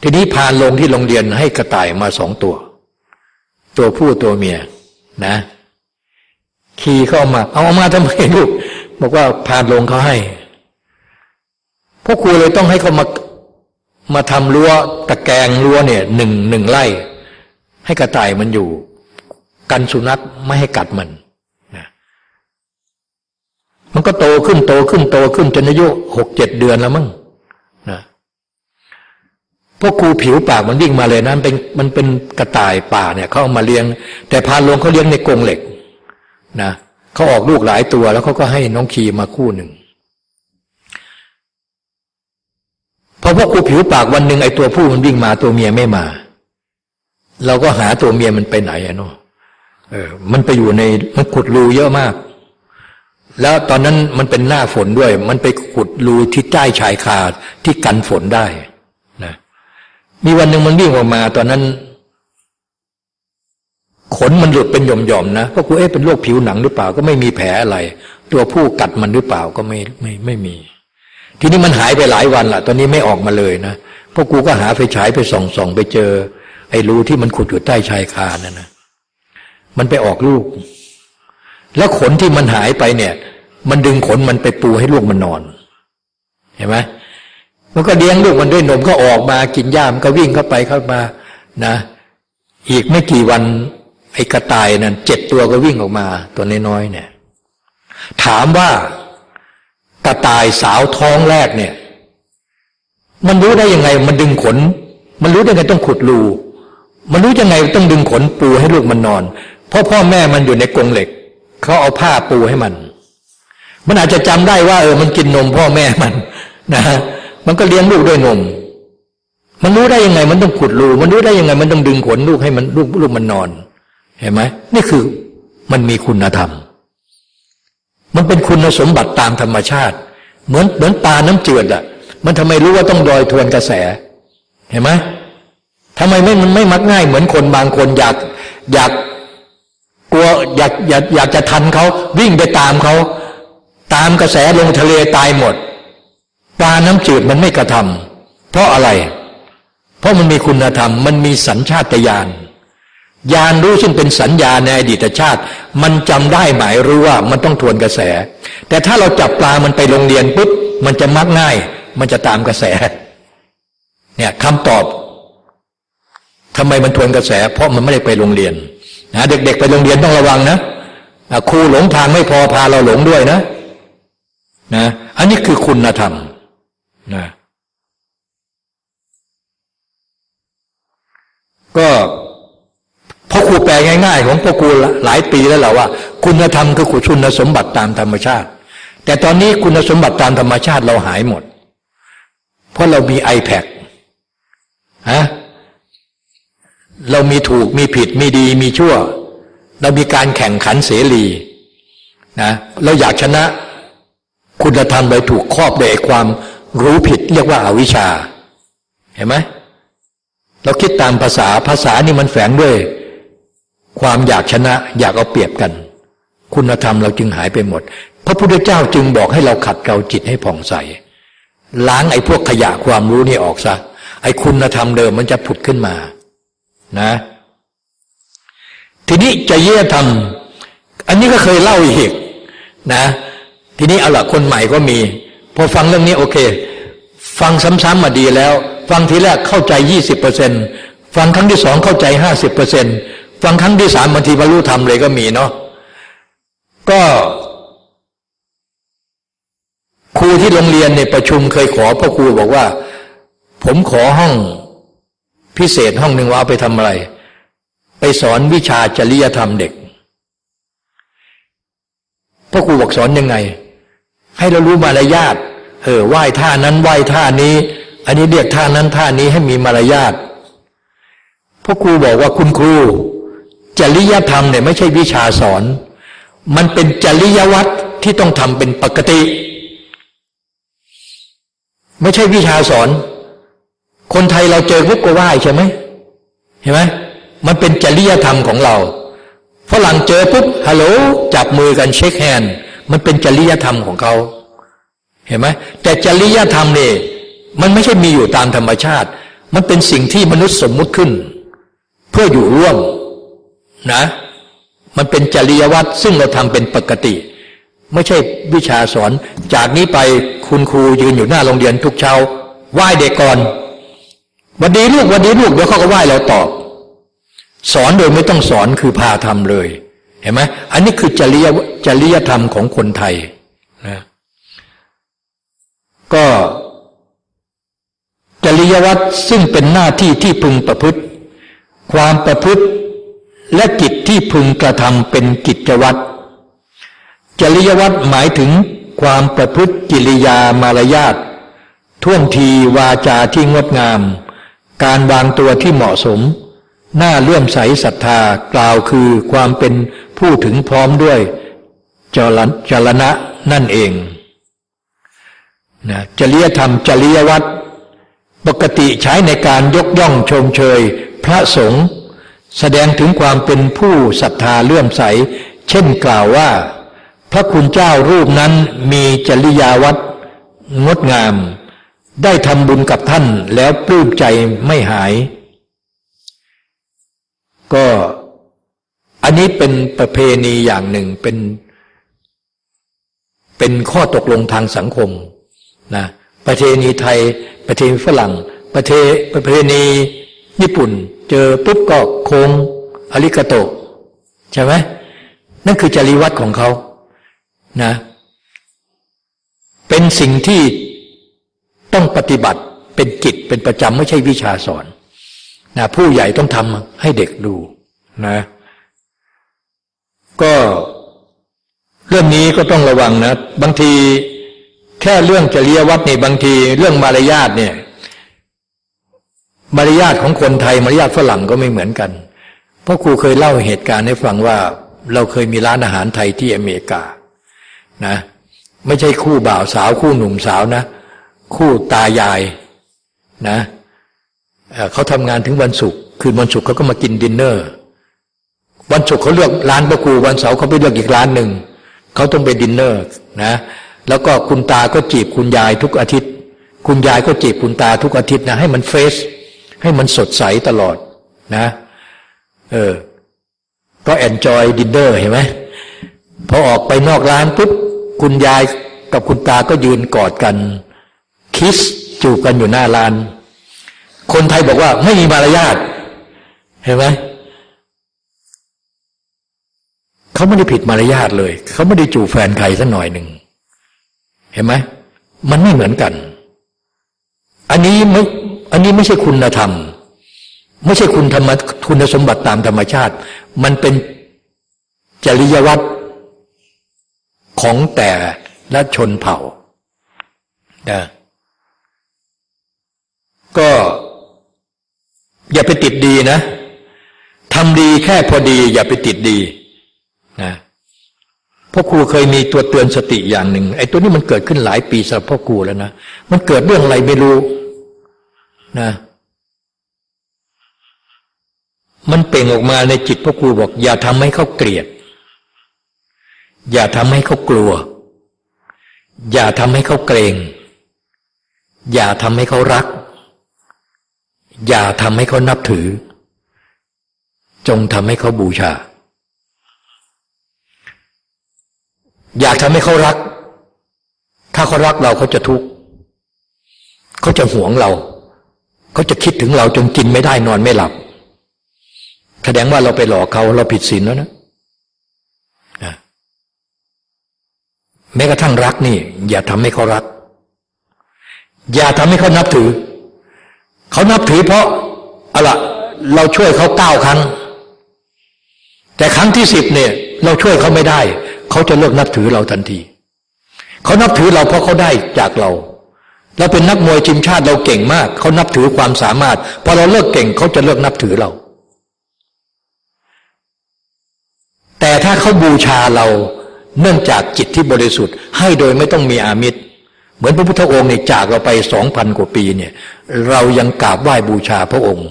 ทีนี้พานลงที่โรงเรียนให้กระต่ายมาสองตัว ตัวผู้ตัวเมียนะ ขี่เข้ามา เอามาทำไมลูกบอกว่าพานลงเขาให้พวกครูเลยต้องให้เขามามาทำรั้วตะแกรงรั้วเนี่ยหนึ่งหนึ่งไร่ ให้กระต่ายมันอยู่ กันสุนัขไม่ให้กัดมันนะมันก็โตขึ้นโตขึ้นโตขึ้นจนอายุหกเจ็ดเดือนแล้วมั้ง พวกครูผิวปากมันวิ่งมาเลยนะมันเป็นมันเป็นกระต่ายป่าเนี่ยเขาเอามาเลี้ยง แต่พานลงเขาเลี้ยงในกรงเหล็กนะเขาออกลูกหลายตัว แล้วเขาก็ให้น้องขีมาคู่หนึ่งพอพวกครูผิวปากวันหนึ่งไอ้ตัวผู้มันวิ่งมาตัวเมียไม่มา เราก็หาตัวเมียมันไปไหนอะเนาะเออ มันไปอยู่ในมันขุดรูเยอะมาก แล้วตอนนั้นมันเป็นหน้าฝนด้วย มันไปขุดรูที่ใต้ชายคาที่กันฝนได้ มีวันหนึ่งมันวิ่งออกมา ตอนนั้น ขนมันหลุดเป็นหย่อมๆนะก็กูเอ๊ะเป็นโรคผิวหนังหรือเปล่า ก็ไม่มีแผลอะไร ตัวผู้กัดมันหรือเปล่าก็ไม่ไม่ไม่มี ทีนี้มันหายไปหลายวันละตอนนี้ไม่ออกมาเลยนะพวกกูก็หาไฟฉายไปส่องส่องไปเจอ ไอ้รูที่มันขุดอยู่ใต้ชายคานั่นนะมันไปออกลูก แล้วขนที่มันหายไปเนี่ย มันดึงขนมันไปปูให้ลูกมันนอน เห็นไหม มันก็เลี้ยงลูกมันด้วยนมก็ออกมากินหญ้ามันก็วิ่งเข้าไปเข้ามานะ อีกไม่กี่วันไอ้กระต่ายนั่นเจ็ดตัวก็วิ่งออกมา ตัวน้อยๆเนี่ย ถามว่ากระต่ายสาวท้องแรกเนี่ย มันรู้ได้ยังไง มันดึงขน มันรู้ได้ไงต้องขุดรูมันรู้ยังไงต้องดึงขนปูให้ลูกมันนอน เพราะพ่อแม่มันอยู่ในกรงเหล็กเขาเอาผ้าปูให้มัน มันอาจจะจำได้ว่า เออมันกินนมพ่อแม่มัน นะ มันก็เลี้ยงลูกด้วยนม มันรู้ได้ยังไง มันต้องขุดรูมันรู้ได้ยังไง มันต้องดึงขนลูกให้มันลูกลูกมันนอน เห็นไหมนี่คือมันมีคุณธรรม มันเป็นคุณสมบัติตามธรรมชาติ เหมือนเหมือนปลาน้ำจืดอะ มันทำไมรู้ว่าต้องดอยทวนกระแส เห็นไหมทำไมไม่มันไม่มักง่าย เหมือนคนบางคนอยากอยากกลัวอยากอยากอยากจะทันเขาวิ่งไปตามเขาตามกระแสลงทะเลตายหมด ปลาน้ำจืดมันไม่กระทำเพราะอะไร เพราะมันมีคุณธรรม มันมีสัญชาตญาณญาณรู้ซึ่งเป็นสัญญาในอดีตชาติ มันจำได้หมายรู้ว่ามันต้องทวนกระแส แต่ถ้าเราจับปลามันไปโรงเรียนปุ๊บมันจะมักง่าย มันจะตามกระแส เนี่ยคำตอบทำไมมันทวนกระแส เพราะมันไม่ได้ไปโรงเรียนนะเด็ก ๆ ไปโรงเรียนต้องระวังนะครูหลงทางไม่พอพาเราหลงด้วยนะนะ อันนี้คือคุณธรรม นะก็พราะครูแปลง่าย ๆ ของพ่อครูหลายปีแล้วแหละว่า คุณธรรมคือคุณสมบัติตามธรรมชาติ แต่ตอนนี้คุณสมบัติตามธรรมชาติเราหายหมด เพราะเรามี iPad ฮะเรามีถูกมีผิดมีดีมีชั่ว เรามีการแข่งขันเสรีนะเราอยากชนะ คุณธรรมไปถูกครอบด้วยความ รู้ผิดเรียกว่าอาวิชชา เห็นไหมเราคิดตามภาษาภาษานี่มันแฝงด้วย ความอยากชนะ อยากเอาเปรียบกัน คุณธรรมเราจึงหายไปหมด พระพุทธเจ้าจึงบอกให้เราขัดเกลาจิตให้ผ่องใส ล้างไอ้พวกขยะความรู้นี่ออกซะไอ้คุณธรรมเดิมมันจะผุดขึ้นมา นะ ทีนี้จะเยี่ยธรรม อันนี้ก็เคยเล่าอีกนะ ทีนี้เอาละคนใหม่ก็มี อฟังเรื่องนี้โอเค ฟังซ้ำๆมาดีแล้ว ฟังทีแรกเข้าใจยี่สิบเปอร์เซ็นฟังครั้งที่สองเข้าใจห้าสิบเปอร์เซ็นต์ฟังครั้งที่สามบางทีบรรลุธรรมเลยก็มีเนาะก็ครูที่โรงเรียนในประชุมเคยขอพ่อครูบอกว่า ผมขอห้องพิเศษห้องหนึ่งว่าเอาไปทำอะไร ไปสอนวิชาจริยธรรมเด็กพ่อครูบอกสอนยังไง ให้เรารู้มารยาท เออไหว้ท่านั้นไหว้ท่านี้ อันนี้เรียกท่านั้นท่านี้ให้มีมารยาทพ่อครูบอกว่าคุณครู จริยธรรมเนี่ยไม่ใช่วิชาสอน มันเป็นจริยวัตรที่ต้องทำเป็นปกติ ไม่ใช่วิชาสอน คนไทยเราเจอพุกก็ไหว้ใช่ไหมเห็นไหมมันเป็นจริยธรรมของเราฝรั่งเจอปุ๊บฮัลโหลจับมือกันเช็คแฮนด์มันเป็นจริยธรรมของเขา เห็นไหมแต่จริยธรรมเนี่ยมันไม่ใช่มีอยู่ตามธรรมชาติ มันเป็นสิ่งที่มนุษย์สมมุติขึ้น เพื่ออยู่ร่วมนะ มันเป็นจริยวัตรซึ่งเราทำเป็นปกติ ไม่ใช่วิชาสอน จากนี้ไปคุณครูยืนอยู่หน้าโรงเรียนทุกเช้าไหว้เด็กก่อนวันดีลูกวันดีลูกเดี๋ยวเขาก็ไหว้เราตอบ สอนโดยไม่ต้องสอนคือพาทำเลย เห็นไหมอันนี้คือจริยจริยธรรมของคนไทยนะ ก็จริยวัตรซึ่งเป็นหน้าที่ที่พึงประพฤติ ความประพฤติและกิจที่พึงกระทำเป็นกิจวัตรจริยวัตรหมายถึงความประพฤติกิริยามารยาทท่วงทีวาจาที่งดงาม การวางตัวที่เหมาะสม หน้าเลื่อมใสศรัทธากล่าวคือความเป็นผู้ถึงพร้อมด้วยจรจรณะนั่นเอง นะจริยธรรมจริยวัตรปกติใช้ในการยกย่องชมเชย พระสงฆ์แสดงถึงความเป็นผู้ศรัทธาเลื่อมใส เช่นกล่าวว่า พระคุณเจ้ารูปนั้นมีจริยาวัดงดงาม ได้ทำบุญกับท่านแล้วปลื้มใจไม่หาย ก็อันนี้เป็นประเพณีอย่างหนึ่งเป็น เป็นข้อตกลงทางสังคม นะประเพณีไทย ประเพณีฝรั่ง ประเทประเพณีญี่ปุ่น เจอปุ๊บก็โค้งอริกโตใช่ไหมนั่นคือจริวัตรของเขานะ เป็นสิ่งที่ต้องปฏิบัติเป็นกิจเป็นประจำไม่ใช่วิชาสอนนะผู้ใหญ่ต้องทำให้เด็กดูนะ ก็เรื่องนี้ก็ต้องระวังนะ บางที แค่เรื่องจริยวัตรนี่บางทีเรื่องมารยาทเนี่ยมารยาทของคนไทยมารยาทฝรั่งก็ไม่เหมือนกัน เพราะครูเคยเล่าเหตุการณ์ให้ฟังว่า เราเคยมีร้านอาหารไทยที่อเมริกานะ ไม่ใช่คู่บ่าวสาวคู่หนุ่มสาวนะ คู่ตายายนะเขาทำงานถึงวันศุกร์คืนวันศุกร์เขาก็มากินดินเนอร์ วันศุกร์เขาเลือกร้านประกูวันเสาร์เขาไปเลือกอีกร้านหนึ่งเขาต้องไปดินเนอร์นะ แล้วก็คุณตาก็จีบคุณยายทุกอาทิตย์ คุณยายก็จีบคุณตาทุกอาทิตย์นะให้มัน fresh ให้มันสดใสตลอดนะ เออ ก็ enjoy ดินเนอร์เห็นไหมพอออกไปนอกร้านปุ๊บคุณยายกับคุณตาก็ยืนกอดกัน kiss จูบกันอยู่หน้าร้าน คนไทยบอกว่าไม่มีมารยาทเห็นไหมเขาไม่ได้ผิดมารยาทเลย เขาไม่ได้จูบแฟนใครสักหน่อยหนึ่ง เห็นไหมมันไม่เหมือนกัน อันนี้ไม่อันนี้ไม่ใช่คุณธรรม ไม่ใช่คุณธรรมคุณสมบัติตามธรรมชาติ มันเป็นจริยวัตรของแต่ละชนเผ่านะก็อย่าไปติดดีนะทำดีแค่พอดี อย่าไปติดดีนะ พ่อครูเคยมีตัวเตือนสติอย่างหนึ่งไอ้ตัวนี้มันเกิดขึ้นหลายปีสำหรับพ่อครูแล้วนะมันเกิดเรื่องอะไรไม่รู้นะมันเป่งออกมาในจิตพ่อครูบอก อย่าทำให้เขาเกลียด อย่าทำให้เขากลัว อย่าทำให้เขาเกรง อย่าทำให้เขารัก อย่าทำให้เขานับถือ จงทำให้เขาบูชา อยากทำให้เขารัก ถ้าเขารักเราเขาจะทุกข์เขาจะหวงเรา เขาจะคิดถึงเราจนกินไม่ได้นอนไม่หลับ แสดงว่าเราไปหลอกเขาเราผิดศีลแล้วนะแม้กระทั่งรักนี่ อย่าทำให้เขารัก อย่าทำให้เขานับถือ เขานับถือเพราะอะละเราช่วยเขาเก้าครั้ง แต่ครั้งที่สิบเนี่ย เราช่วยเขาไม่ได้ เขาจะเลิกนับถือเราทันที เขานับถือเราเพราะเขาได้จากเรา เราเป็นนักมวยทีมชาติเราเก่งมาก เขานับถือความสามารถ พอเราเลิกเก่งเขาจะเลิกนับถือเรา แต่ถ้าเขาบูชาเราเนื่องจากจิตที่บริสุทธิ์ ให้โดยไม่ต้องมีอามิตร เหมือนพระพุทธองค์เนี่ยจากเราไปสองพันกว่าปีเนี่ย เรายังกราบไหว้บูชาพระองค์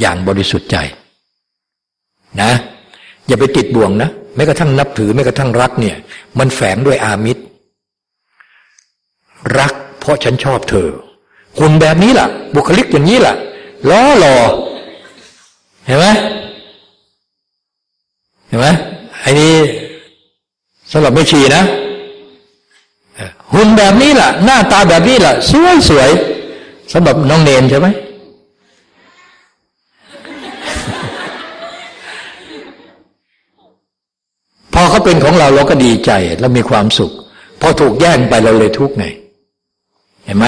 อย่างบริสุทธิ์ใจ นะ อย่าไปติดบ่วงนะ แม้กระทั่งนับถือแม้กระทั่งรักเนี่ย มันแฝงด้วยอามิตร รักเพราะฉันชอบเธอหุ่นแบบนี้ล่ะ บุคลิกอย่างนี้ล่ะล้อหล่อเห็นไหมเห็นไหมไอ้นี้สำหรับไม่ชีนะหุ่นแบบนี้ล่ะ หน้าตาแบบนี้ล่ะ สวยสวยสำหรับน้องเนนใช่ไหมพอ เขาเป็นของเราเราก็ดีใจแล้วมีความสุข พอถูกแย่งไปเราเลยทุกข์ไง เห็นไหม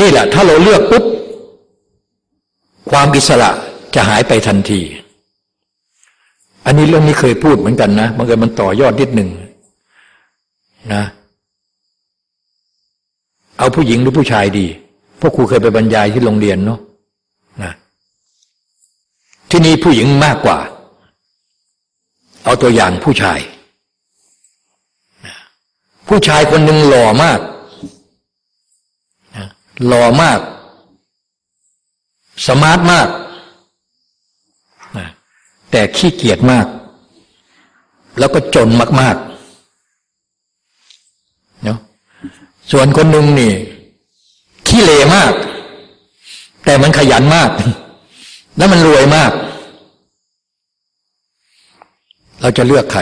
นี่แหละ ถ้าเราเลือกปุ๊บความอิสระจะหายไปทันที อันนี้เรื่องนี้เคยพูดเหมือนกันนะมันก็มันต่อยอดนิดหนึ่งนะ เอาผู้หญิงหรือผู้ชายดี พวกครูเคยไปบรรยายที่โรงเรียนเนาะนะที่นี่ผู้หญิงมากกว่า เอาตัวอย่างผู้ชาย ผู้ชายคนหนึ่งหล่อมากหล่อมาก สมาร์ทมาก แต่ขี้เกียจมาก แล้วก็จนมากๆเนาะส่วนคนหนึ่งนี่ขี้เลมาก แต่มันขยันมาก แล้วมันรวยมาก เราจะเลือกใคร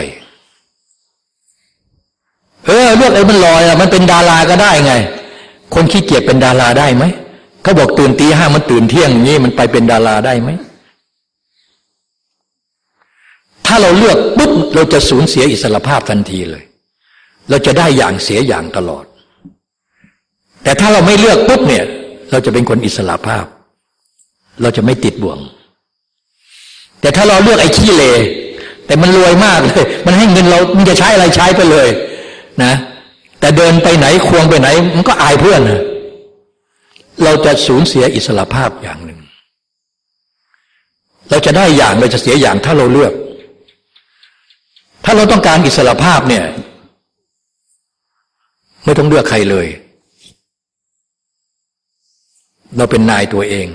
เออเลือกไอ้มันลอยอะมันเป็นดาราก็ได้ไง คนขี้เกียจเป็นดาราได้ไหมเขาบอกตื่นตีห้ามันตื่นเที่ยงอย่างนี้มันไปเป็นดาราได้ไหมถ้าเราเลือกปุ๊บเราจะสูญเสียอิสรภาพทันทีเลย เราจะได้อย่างเสียอย่างตลอด แต่ถ้าเราไม่เลือกปุ๊บเนี่ย เราจะเป็นคนอิสระภาพ เราจะไม่ติดบ่วง แต่ถ้าเราเลือกไอ้ขี้เล แต่มันรวยมากเลย มันให้เงินเรามันจะใช้อะไรใช้ไปเลย นะ แต่เดินไปไหนควงไปไหน มันก็อายเพื่อนนะเราจะสูญเสียอิสระภาพอย่างหนึ่ง เราจะได้อย่างเราจะเสียอย่างถ้าเราเลือก ถ้าเราต้องการอิสระภาพเนี่ย ไม่ต้องเลือกใครเลย เราเป็นนายตัวเอง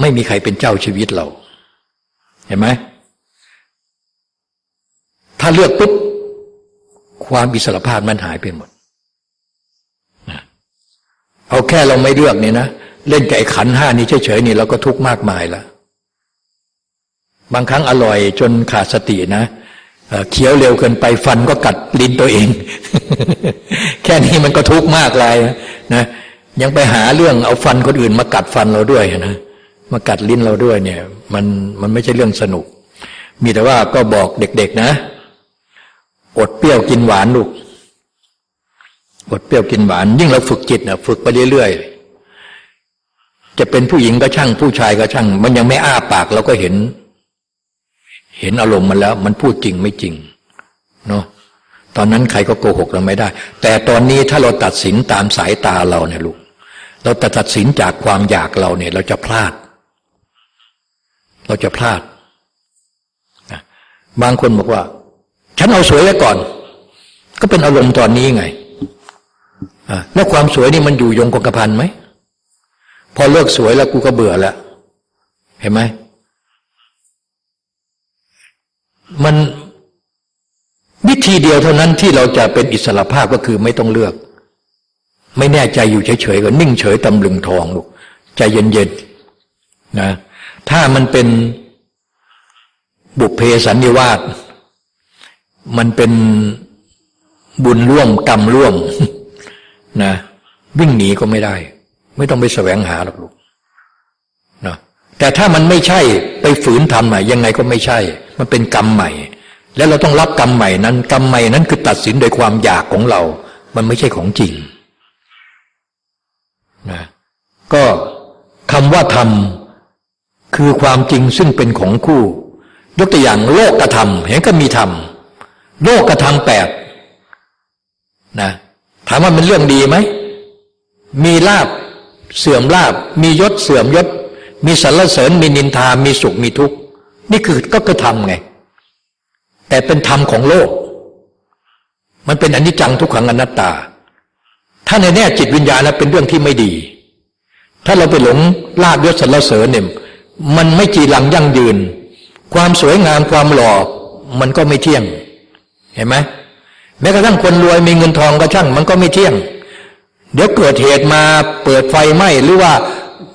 ไม่มีใครเป็นเจ้าชีวิตเรา เห็นไหม ถ้าเลือกปุ๊บความอิสระภาพมันหายไปหมดเอาแค่เราไม่เลือกเนี่ยนะเล่นกับไอ้ขันห้านี้เฉยๆนี่เราก็ทุกข์มากมายล้วบางครั้งอร่อยจนขาดสตินะเคี้ยวเร็วเกินไปฟันก็กัดลิ้นตัวเอง แค่นี้มันก็ทุกข์มากเลยนะยังไปหาเรื่องเอาฟันคนอื่นมากัดฟันเราด้วยนะมากัดลิ้นเราด้วยเนี่ย มันมันไม่ใช่เรื่องสนุก มีแต่ว่าก็บอกเด็ก ๆ นะ อดเปรี้ยวกินหวานลูกอดเปรี้ยวกินหวาน ยิ่งเราฝึกจิตนะฝึกไปเรื่อยๆจะเป็นผู้หญิงก็ช่าง ผู้ชายก็ช่าง มันยังไม่อ้าปากเราก็เห็น เห็นอารมณ์มันแล้ว มันพูดจริงไม่จริงเนาะตอนนั้นใครก็โกหกเราไม่ได้ แต่ตอนนี้ถ้าเราตัดสินตามสายตาเราเนี่ยลูก เราตัดสินจากความอยากเราเนี่ย เราจะพลาด เราจะพลาด บางคนบอกว่า ฉันเอาสวยไว้ก่อน ก็เป็นอารมณ์ตอนนี้ไงแล้วความสวยนี่มันอยู่ยงคงกระพันไหมพอเลิกสวยแล้วกูก็เบื่อแล้วเห็นไหมมันวิธีเดียวเท่านั้นที่เราจะเป็นอิสระภาพก็คือไม่ต้องเลือก ไม่แน่ใจอยู่เฉยๆก็นิ่งเฉยตำลึงทองลูกใจเย็นๆนะถ้ามันเป็นบุพเพสันนิวาส มันเป็นบุญร่วมกรรมร่วมนะวิ่งหนีก็ไม่ได้ ไม่ต้องไปแสวงหาหรอกลูกนะแต่ถ้ามันไม่ใช่ไปฝืนทำใหม่ยังไงก็ไม่ใช่ มันเป็นกรรมใหม่ แล้วเราต้องรับกรรมใหม่นั้น กรรมใหม่นั้นคือตัดสินโดยความอยากของเรา มันไม่ใช่ของจริงนะก็คำว่าธรรมคือความจริงซึ่งเป็นของคู่ ยกตัวอย่างโลกธรรมเห็นก็มีธรรม โลกกระทำแปดนะถามว่ามันเรื่องดีไหม มีลาบเสื่อมลาบ มียศเสื่อมยศ มีสรรเสริญ มีนินทา มีสุข มีทุกข์ นี่คือก็คือธรรมไง แต่เป็นธรรมของโลก มันเป็นอนิจจังทุกขังอนัตตา ถ้าในแน่จิตวิญญาณแล้วเป็นเรื่องที่ไม่ดี ถ้าเราไปหลงลาบยศสรรเสริญเนี่ย มันไม่จีรังยั่งยืน ความสวยงามความหล่อ มันก็ไม่เที่ยง เห็นไหมแม้กระทั่งคนรวยมีเงินทองก็ช่าง มันก็ไม่เที่ยง เดี๋ยวเกิดเหตุมาเปิดไฟไหม้หรือว่า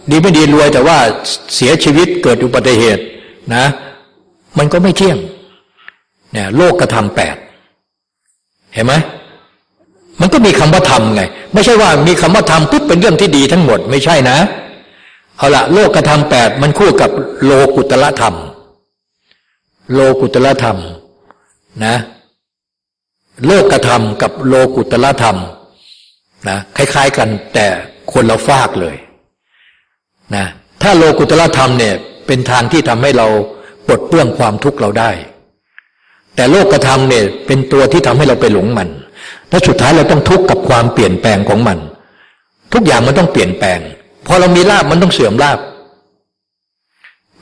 ดีไม่ดีรวยแต่ว่าเสียชีวิตเกิดอุบัติเหตุนะ มันก็ไม่เที่ยงเนี่ยโลกกระทำแปดเห็นไหมมันก็มีคำว่าธรรมไง ไม่ใช่ว่ามีคำว่าธรรมปุ๊บเป็นเรื่องที่ดีทั้งหมดไม่ใช่นะเอาละโลกกระทำแปดมันคู่กับโลกุตละธรรม โลกุตละธรรมนะ โลกกระทำกับโลกุตละธรรมนะคล้าย ๆ กันแต่คนเราฟากเลยนะถ้าโลกุตละธรรมเนี่ยเป็นทางที่ทำให้เราปลดเปลื้องความทุกข์เราได้ แต่โลกกระทำเนี่ยเป็นตัวที่ทำให้เราไปหลงมันและสุดท้ายเราต้องทุกข์กับความเปลี่ยนแปลงของมัน ทุกอย่างมันต้องเปลี่ยนแปลงพอเรามีลาบมันต้องเสื่อมลาบ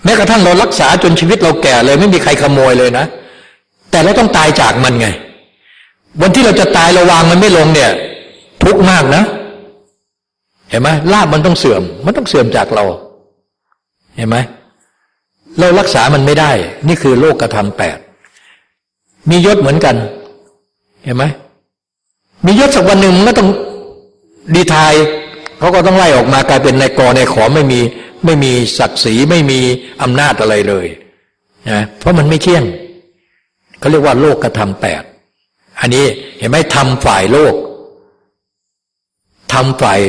แม้กระทั่งเรารักษาจนชีวิตเราแก่เลย ไม่มีใครขโมยเลยนะ แต่เราต้องตายจากมันไง วันที่เราจะตายเราวางมันไม่ลงเนี่ย ทุกข์มากนะ เห็นไหมลาบมันต้องเสื่อม มันต้องเสื่อมจากเรา เห็นไหมเรารักษามันไม่ได้ นี่คือโลกกระทำแปดมียศเหมือนกัน เห็นไหมมียศสักวันหนึ่งมันก็ต้องดีทายเขาก็ต้องไล่ออกมากลายเป็นนายกนายขอไม่มีไม่มีศักดิ์ศรีไม่มีอำนาจอะไรเลยนะเพราะมันไม่เที่ยงเขาเรียกว่าโลกกระทำแปด อันนี้เห็นไหมทำฝ่ายโลกทำฝ่าย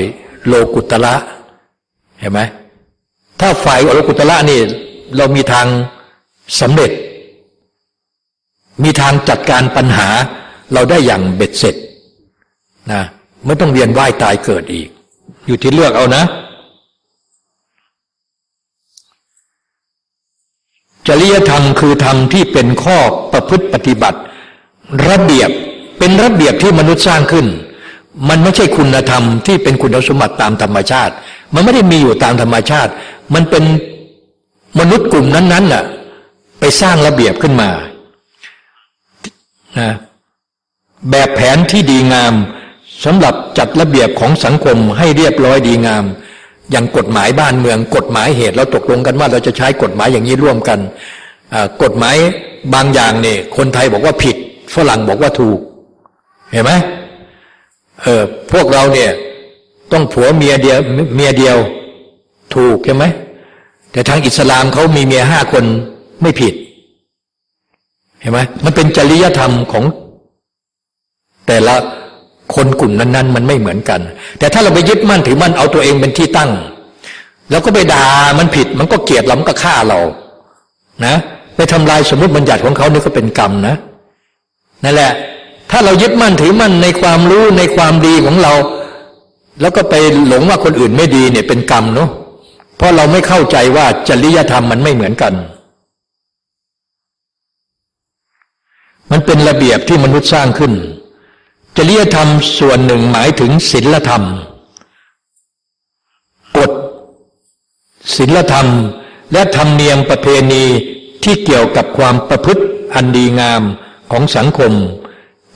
โลกุตละเห็นไหมถ้าฝ่ายโลกุตละนี่ เรามีทางสำเร็จ มีทางจัดการปัญหา เราได้อย่างเบ็ดเสร็จนะไม่ต้องเวียนว่ายตายเกิดอีก อยู่ที่เลือกเอานะ จริยธรรมคือธรรมที่เป็นข้อประพฤติปฏิบัติ ระเบียบ เป็นระเบียบที่มนุษย์สร้างขึ้น มันไม่ใช่คุณธรรมที่เป็นคุณสมบัติตามธรรมชาติ มันไม่ได้มีอยู่ตามธรรมชาติ มันเป็นมนุษย์กลุ่มนั้นๆน่ะไปสร้างระเบียบขึ้นมานะแบบแผนที่ดีงามสำหรับจัดระเบียบของสังคมให้เรียบร้อยดีงาม อย่างกฎหมายบ้านเมือง กฎหมายเหตุเราตกลงกันว่าเราจะใช้กฎหมายอย่างนี้ร่วมกัน กฎหมายบางอย่างเนี่ยคนไทยบอกว่าผิด ฝรั่งบอกว่าถูก เห็นไหมเออพวกเราเนี่ย ต้องผัวเมียเดียวเมียเดียว ถูกใช่ไหมแต่ทางอิสลามเขามีเมียห้าคนไม่ผิด เห็นไหมมันเป็นจริยธรรมของ แต่ละคนกลุ่มนั้นๆ มันไม่เหมือนกัน แต่ถ้าเราไปยึดมั่นถือมั่นเอาตัวเองเป็นที่ตั้ง แล้วก็ไปด่ามันผิด มันก็เกลียดเราก็ฆ่าเรานะไปทำลายสมมติบัญญัติของเขานี่ก็เป็นกรรมนะนั่นแหละ ถ้าเรายึดมั่นถือมั่นในความรู้ในความดีของเรา แล้วก็ไปหลงว่าคนอื่นไม่ดีเนี่ยเป็นกรรมเนาะเพราะเราไม่เข้าใจว่าจริยธรรมมันไม่เหมือนกัน มันเป็นระเบียบที่มนุษย์สร้างขึ้น จริยธรรมส่วนหนึ่งหมายถึงศีลธรรมกฎศีลธรรมและธรรมเนียมประเพณีที่เกี่ยวกับความประพฤติอันดีงามของสังคม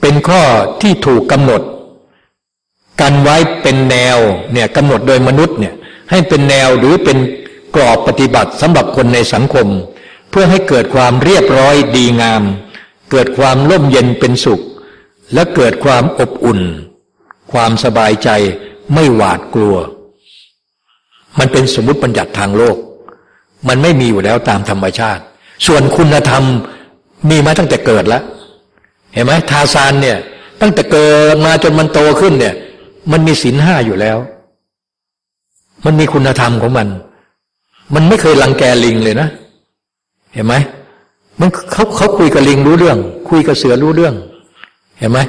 เป็นข้อที่ถูกกำหนด กันไว้เป็นแนวเนี่ยกำหนดโดยมนุษย์เนี่ยให้เป็นแนวหรือเป็นกรอบปฏิบัติสำหรับคนในสังคม เพื่อให้เกิดความเรียบร้อยดีงาม เกิดความร่มเย็นเป็นสุข และเกิดความอบอุ่น ความสบายใจไม่หวาดกลัว มันเป็นสมมติบัญญัติทางโลก มันไม่มีอยู่แล้วตามธรรมชาติ ส่วนคุณธรรมมีมาตั้งแต่เกิดแล้ว เห็นไหมทาซานเนี่ย ตั้งแต่เกิดมาจนมันโตขึ้นเนี่ย มันมีศีลห้าอยู่แล้ว มันมีคุณธรรมของมัน มันไม่เคยลังแกลิงเลยนะ เห็นไหมมันเขาเขาคุยกับลิงรู้เรื่อง คุยกับเสือรู้เรื่อง เห็นไหม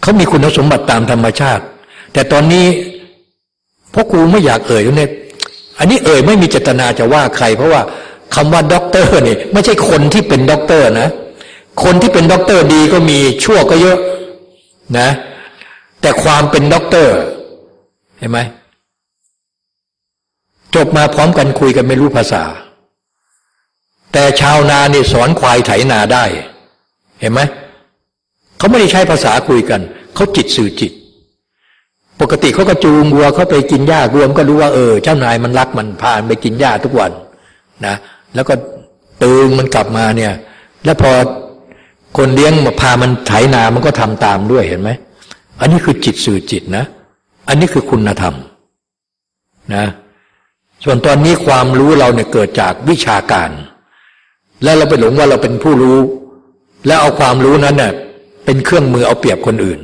เขามีคุณสมบัติตามธรรมชาติ แต่ตอนนี้พ่อครูไม่อยากเอ่ยเนี่ยอันนี้เอ่ยไม่มีเจตนาจะว่าใคร เพราะว่าคำว่าด็อกเตอร์นี่ไม่ใช่คนที่เป็นด็อกเตอร์นะ คนที่เป็นด็อกเตอร์ดีก็มีชั่วก็เยอะนะ แต่ความเป็นด็อกเตอร์เห็นไหมจบมาพร้อมกันคุยกันไม่รู้ภาษา แต่ชาวนาเนี่สอนควายไถนาได้ เห็นไหมเขาไม่ได้ใช้ภาษาคุยกันเขาจิตสื่อจิต ปกติเขาก็จูงวัวเขาไปกินหญ้ารวมก็รู้ว่าเออ เจ้านายมันรักมันพาไปกินหญ้าทุกวันนะ แล้วก็ตึงมันกลับมาเนี่ย แล้วพอ คนเลี้ยงมาพามันไถนามันก็ทำตามด้วยเห็นไหมอันนี้คือจิตสื่อจิตนะ อันนี้คือคุณธรรมนะส่วนตอนนี้ความรู้เราเนี่ยเกิดจากวิชาการ แล้วเราไปหลงว่าเราเป็นผู้รู้ แล้วเอาความรู้นั้นเนี่ยเป็นเครื่องมือเอาเปรียบคนอื่น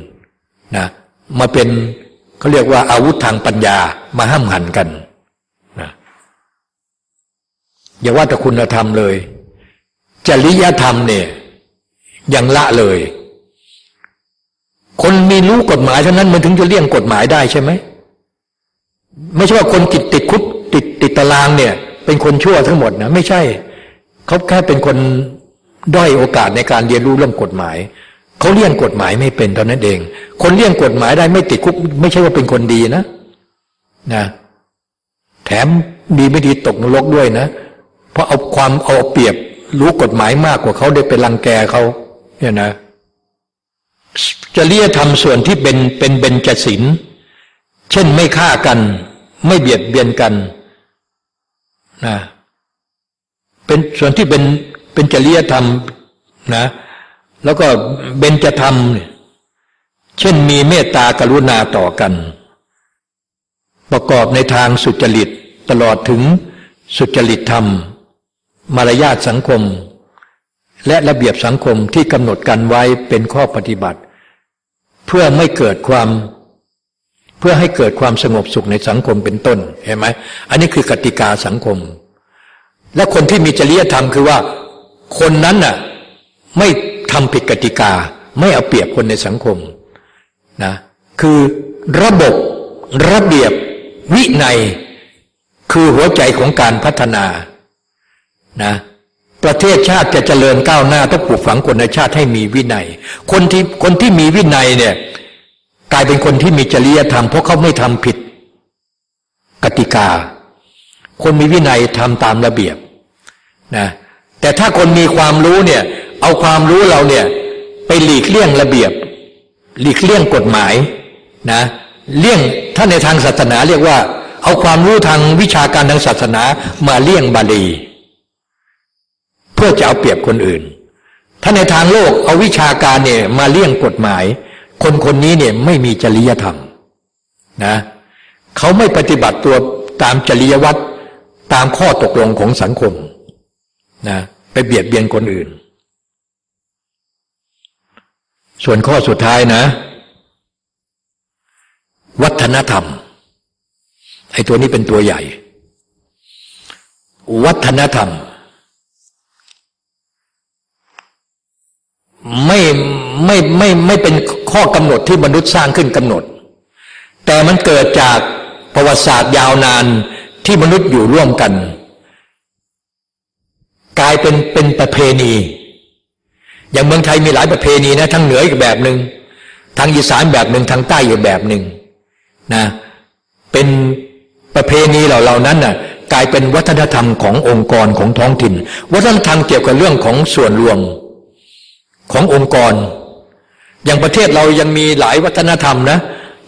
นะมาเป็นเขาเรียกว่าอาวุธทางปัญญามาห้ามหันกันนะอย่าว่าแต่คุณธรรมเลย จริยธรรมเนี่ย ยังละเลย คนมีรู้กฎหมายเท่านั้นมันถึงจะเลี่ยงกฎหมายได้ใช่ไหมไม่ใช่ว่าคนติดติดคุกติดติดตารางเนี่ย เป็นคนชั่วทั้งหมดนะไม่ใช่เขาแค่เป็นคนด้อยโอกาสในการเรียนรู้เรื่องกฎหมายเขาเลี่ยงกฎหมายไม่เป็นเท่านั้นเอง คนเลี่ยงกฎหมายได้ไม่ติดคุก ไม่ใช่ว่าเป็นคนดีนะนะ แถมดีไม่ดีตกนรกด้วยนะ เพราะเอาความเอาเปรียบรู้กฎหมายมากกว่าเขาได้ไปรังแกเขา เนี่ยนะจรียกทำส่วนที่เป็นเป็นเบญจศิลเช่นไม่ฆ่ากัน ไม่เบียดเบียนกันนะเป็นส่วนที่เป็นเป็นจริยธรรมนะแล้วก็เบญจธรรมเนี่ยเช่นมีเมตตากรุณาต่อกัน ประกอบในทางสุจริตตลอดถึงสุจริตธรรม มารยาทสังคม และระเบียบสังคมที่กำหนดกันไว้เป็นข้อปฏิบัติ เพื่อไม่เกิดความ เพื่อให้เกิดความสงบสุขในสังคมเป็นต้นเห็นไหมอันนี้คือกติกาสังคม และคนที่มีจริยธรรมคือว่า คนนั้นน่ะไม่ทำผิดกติกา ไม่เอาเปรียบคนในสังคมนะคือระบบระเบียบวินัย คือหัวใจของการพัฒนานะ ประเทศชาติจะเจริญก้าวหน้าต้องปลูกฝังคนในชาติให้มีวินัย คนที่คนที่มีวินัยเนี่ย กลายเป็นคนที่มีจริยธรรมเพราะเขาไม่ทำผิดกติกา คนมีวินัยทำตามระเบียบนะแต่ถ้าคนมีความรู้เนี่ย เอาความรู้เราเนี่ยไปหลีกเลี่ยงระเบียบ หลีกเลี่ยงกฎหมายนะเลี่ยงถ้าในทางศาสนาเรียกว่า เอาความรู้ทางวิชาการทางศาสนามาเลี่ยงบาลี พื่อจะเอาเปรียบคนอื่น ถ้าในทางโลกเอาวิชาการเนี่ยมาเลี่ยงกฎหมาย คนคนนี้เนี่ยไม่มีจริยธรรมนะเขาไม่ปฏิบัติตัวตามจริยวัตรตามข้อตกลงของสังคมนะไปเบียดเบียนคนอื่น ส่วนข้อสุดท้ายนะ วัฒนธรรมไอ้ตัวนี้เป็นตัวใหญ่ วัฒนธรรม ไม่ไม่ไม่ไม่เป็นข้อกำหนดที่มนุษย์สร้างขึ้นกำหนด แต่มันเกิดจากประวัติศาสตร์ยาวนานที่มนุษย์อยู่ร่วมกัน กลายเป็นเป็นประเพณี อย่างเมืองไทยมีหลายประเพณีนะทั้งเหนืออีกแบบหนึง่งทางอีสานแบบหนึ่งทางใต้อีกแบบหนึ่งนะเป็นประเพณีเหล่าเหล่านั้นน่ะกลายเป็นวัฒนธรรมขององค์กรของท้องถิ่น วัฒนธรรมเกี่ยวกับเรื่องของส่วนรวม ขององค์กร อย่างประเทศเรายังมีหลายวัฒนธรรมนะ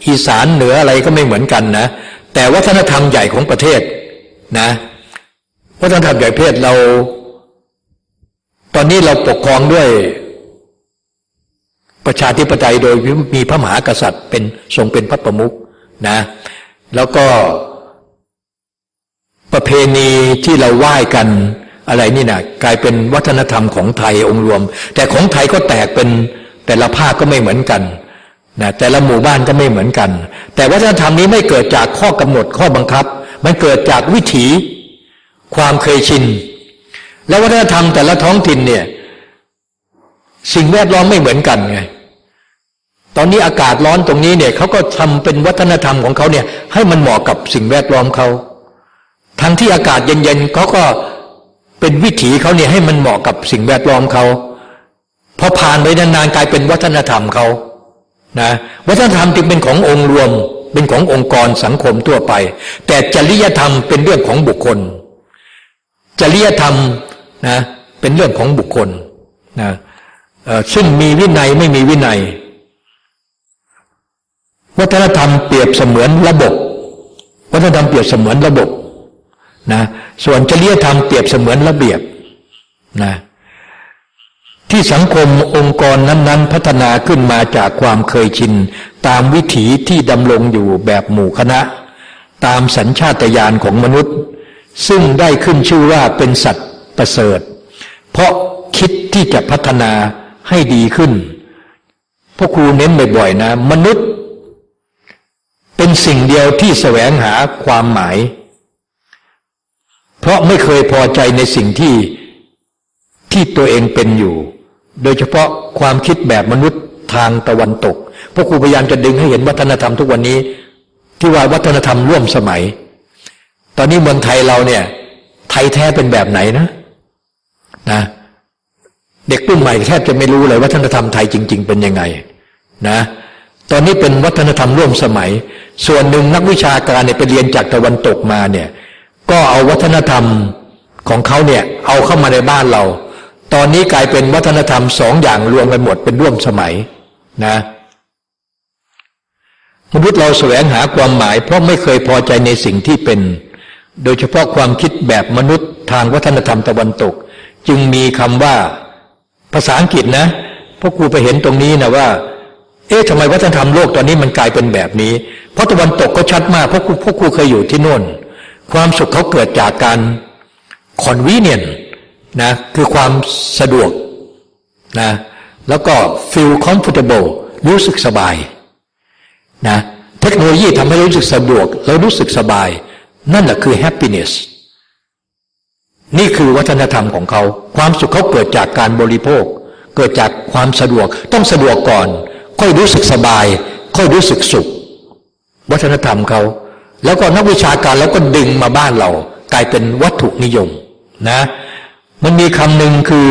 อีสานเหนืออะไรก็ไม่เหมือนกันนะ แต่วัฒนธรรมใหญ่ของประเทศนะวัฒนธรรมใหญ่ประเทศเรา ตอนนี้เราปกครองด้วยประชาธิปไตยโดยมีพระมหากษัตริย์เป็นทรงเป็นพระประมุขนะแล้วก็ประเพณีที่เราไหว้กัน อะไรนี่นะกลายเป็นวัฒนธรรมของไทยองค์รวม แต่ของไทยก็แตกเป็นแต่ละภาคก็ไม่เหมือนกันนะแต่ละหมู่บ้านก็ไม่เหมือนกัน แต่วัฒนธรรมนี้ไม่เกิดจากข้อกำหนดข้อบังคับ มันเกิดจากวิถีความเคยชิน แล้ววัฒนธรรมแต่ละท้องถิ่นเนี่ย สิ่งแวดล้อมไม่เหมือนกันไงตอนนี้อากาศร้อนตรงนี้เนี่ยเขาก็ทำเป็นวัฒนธรรมของเขาเนี่ย ให้มันเหมาะกับสิ่งแวดล้อมเขาทั้งที่อากาศเย็นๆเขาก็ เป็นวิถีเขาเนี่ยให้มันเหมาะกับสิ่งแวดล้อมเขาพอผ่านไปนานๆกลายเป็นวัฒนธรรมเขานะวัฒนธรรมจึงเป็นขององค์รวม เป็นขององค์กรสังคมทั่วไป แต่จริยธรรมเป็นเรื่องของบุคคล จริยธรรมนะเป็นเรื่องของบุคคลนะซึ่งมีวินัยไม่มีวินัย วัฒนธรรมเปรียบเสมือนระบบ วัฒนธรรมเปรียบเสมือนระบบ นะส่วนจริยธรรมเปรียบเสมือนระเบียบนะที่สังคมองค์กรนั้น ๆ พัฒนาขึ้นมาจากความเคยชิน ตามวิถีที่ดำรงอยู่แบบหมู่คณะ ตามสัญชาตญาณของมนุษย์ ซึ่งได้ขึ้นชื่อว่าเป็นสัตว์ประเสริฐ เพราะคิดที่จะพัฒนาให้ดีขึ้นพ่อครูเน้นบ่อยๆนะ มนุษย์ เป็นสิ่งเดียวที่แสวงหาความหมาย เพราะไม่เคยพอใจในสิ่งที่ที่ตัวเองเป็นอยู่ โดยเฉพาะความคิดแบบมนุษย์ทางตะวันตกพ่อครูพยายามจะดึงให้เห็นวัฒนธรรมทุกวันนี้ ที่ว่าวัฒนธรรมร่วมสมัย ตอนนี้เมืองไทยเราเนี่ย ไทยแท้เป็นแบบไหนนะนะเด็กรุ่นใหม่แทบจะไม่รู้เลยวัฒนธรรมไทยจริง ๆ เป็นยังไงนะตอนนี้เป็นวัฒนธรรมร่วมสมัย ส่วนหนึ่งนักวิชาการเนี่ยไปเรียนจากตะวันตกมาเนี่ย ก็เอาวัฒนธรรมของเขาเนี่ยเอาเข้ามาในบ้านเรา ตอนนี้กลายเป็นวัฒนธรรมสองอย่างรวมกันหมดเป็นร่วมสมัยนะมนุษย์เราแสวงหาความหมาย เพราะไม่เคยพอใจในสิ่งที่เป็น โดยเฉพาะความคิดแบบมนุษย์ทางวัฒนธรรมตะวันตก จึงมีคำว่าภาษาอังกฤษนะพราะครูไปเห็นตรงนี้นะว่า เอ๊ะทำไมวัฒนธรรมโลกตอนนี้มันกลายเป็นแบบนี้ เพราะตะวันตกก็ชัดมากเพราะครูพราะครูเคยอยู่ที่โน่น ความสุขเขาเกิดจากการ convenient นะคือความสะดวกนะแล้วก็ feel comfortable รู้สึกสบายนะเทคโนโลยีทำให้รู้สึกสะดวก แล้วรู้สึกสบาย นั่นแหละคือ happiness นี่คือวัฒนธรรมของเขา ความสุขเขาเกิดจากการบริโภค เกิดจากความสะดวก ต้องสะดวกก่อน ค่อยรู้สึกสบาย ค่อยรู้สึกสุข วัฒนธรรมเขา แล้วก็นักวิชาการแล้วก็ดึงมาบ้านเรา กลายเป็นวัตถุนิยมนะ มันมีคำหนึ่งคือ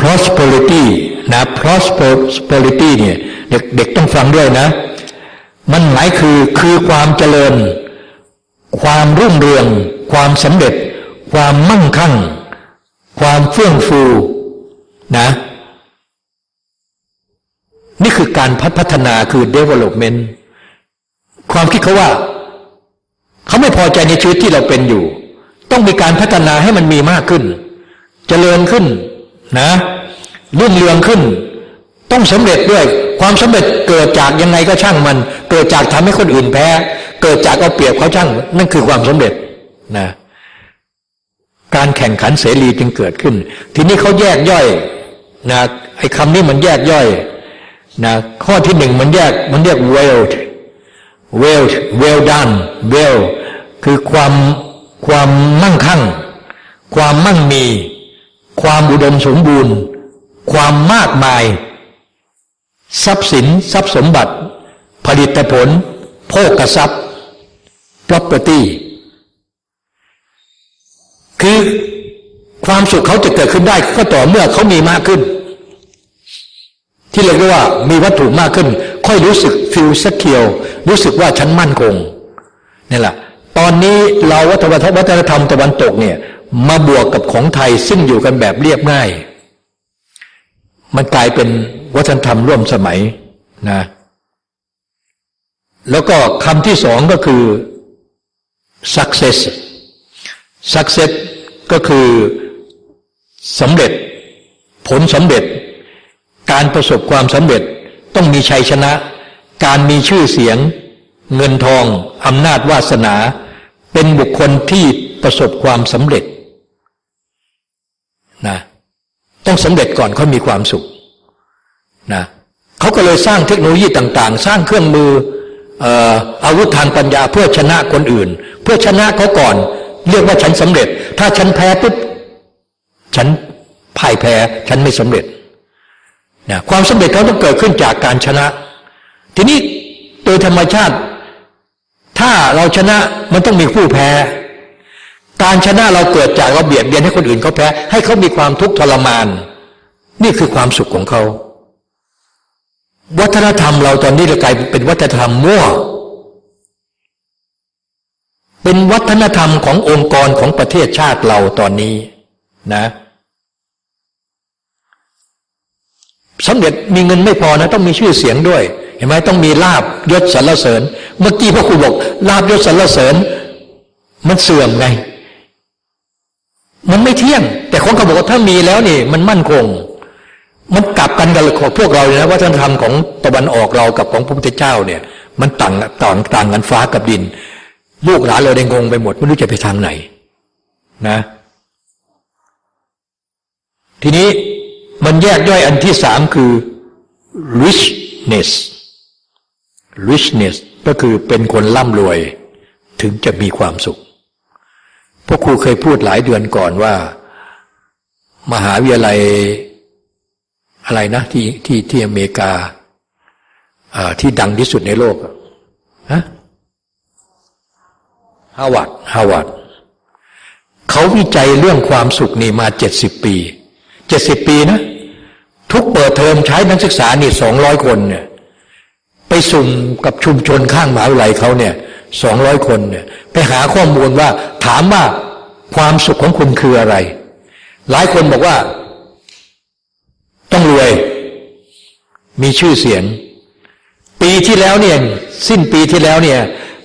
prosperity นะ prosperity เนี่ยเด็กๆต้องฟังด้วยนะ มันหมายคือคือความเจริญ ความรุ่งเรือง ความสำเร็จ ความมั่งคั่ง ความเฟื่องฟูนะ นี่คือการพัฒนาคือ development ความคิดเขาว่า เขาไม่พอใจในชีวิตที่เราเป็นอยู่ ต้องมีการพัฒนาให้มันมีมากขึ้นจเจริญขึ้นนะรุ่งเรืองขึ้น ต้องสำเร็จด้วย ความสำเร็จเกิดจากยังไงก็ช่างมัน เกิดจากทำให้คนอื่นแพ้ เกิดจากเอาเปรียบเขาช่าง นั่นคือความสำเร็จนะการแข่งขันเสรีจึงเกิดขึ้น ทีนี้เขาแยกย่อยนะไอ้คำนี้มันแยกย่อย นะข้อที่หนึ่งมันแยกมันเรียก wealth wealth well done well คือความความมั่งคั่ง ความมั่งมี ความอุดมสมบูรณ์ ความมากมาย ทรัพย์สินทรัพย์สมบัติ ผลิตผล โภกทรัพย์ property คือความสุขเขาจะเกิดขึ้นได้ก็ต่อเมื่อเขามีมากขึ้น ที่เรียกว่ามีวัตถุมากขึ้น ค่อยรู้สึกฟิลสกเคียวรู้สึกว่าฉันมั่นคงนี่แหละตอนนี้เราวัฒนธรรมวัฒนธรรมตะวันตกเนี่ย มาบวกกับของไทยซึ่งอยู่กันแบบเรียบง่าย มันกลายเป็นวัฒนธรรมร่วมสมัยนะแล้วก็คำที่สองก็คือ success success ก็คือสำเร็จผลสำเร็จ การประสบความสำเร็จต้องมีชัยชนะ การมีชื่อเสียง เงินทองอำนาจวาสนา เป็นบุคคลที่ประสบความสำเร็จนะต้องสำเร็จก่อนเขามีความสุขนะเขาก็เลยสร้างเทคโนโลยีต่างๆ สร้างเครื่องมืออาวุธทางปัญญาเพื่อชนะคนอื่น เพื่อชนะเขาก่อน เรียกว่าฉันสำเร็จ ถ้าฉันแพ้ปุ๊บฉันพ่ายแพ้ฉันไม่สำเร็จ นะความสำเร็จเขาต้องเกิดขึ้นจากการชนะ ทีนี้โดยธรรมชาติ ถ้าเราชนะมันต้องมีผู้แพ้ การชนะเราเกิดจากเราเบียดเบียนให้คนอื่นเขาแพ้ ให้เขามีความทุกข์ทรมาน นี่คือความสุขของเขาวัฒนธรรมเราตอนนี้เรากลายเป็นวัฒนธรรมมั่ว เป็นวัฒนธรรมขององค์กรของประเทศชาติเราตอนนี้นะ สำเร็จมีเงินไม่พอนะ ต้องมีชื่อเสียงด้วย เห็นไหมต้องมีลาบยศสรรเสริญ เมื่อกี้พ่อครูบอกลาบยศสรรเสริญ มันเสื่อมไง มันไม่เที่ยง แต่ของเขาบอกว่าถ้ามีแล้วนี่ มันมั่นคง มันกลับกันกับของพวกเราเลยนะวัฒนธรรมของตะวันออกเรากับของพระพุทธเจ้าเนี่ย มันต่างต่างต่างกันฟ้ากับดิน ลูกหลานเราได้งงไปหมดไม่รู้จะไปทางไหน นะ ทีนี้ มันแยกย่อยอันที่สามคือ richness richness ก็คือเป็นคนร่ำรวย ถึงจะมีความสุขพวกครูเคยพูดหลายเดือนก่อนว่า มหาวิทยาลัยอะไรนะที่ที่ที่อเมริกาที่ดังที่สุดในโลกฮะฮาวาดฮาวาดเขาวิจัยเรื่องความสุขนี่มาเจ็ดสิบปีเจ็ดสิบปีนะ ทุกเปิดเทอมใช้นักศึกษานี่สองร้อยคนเนี่ยไปสุ่มกับชุมชนข้างมหาวิทยาลัยเขาเนี่ยสองร้อยคนเนี่ยไปหาข้อมูลว่าถามว่าความสุขของคุณคืออะไร หลายคนบอกว่า ต้องรวย มีชื่อเสียง ปีที่แล้วเนี่ยสิ้นปีที่แล้วเนี่ย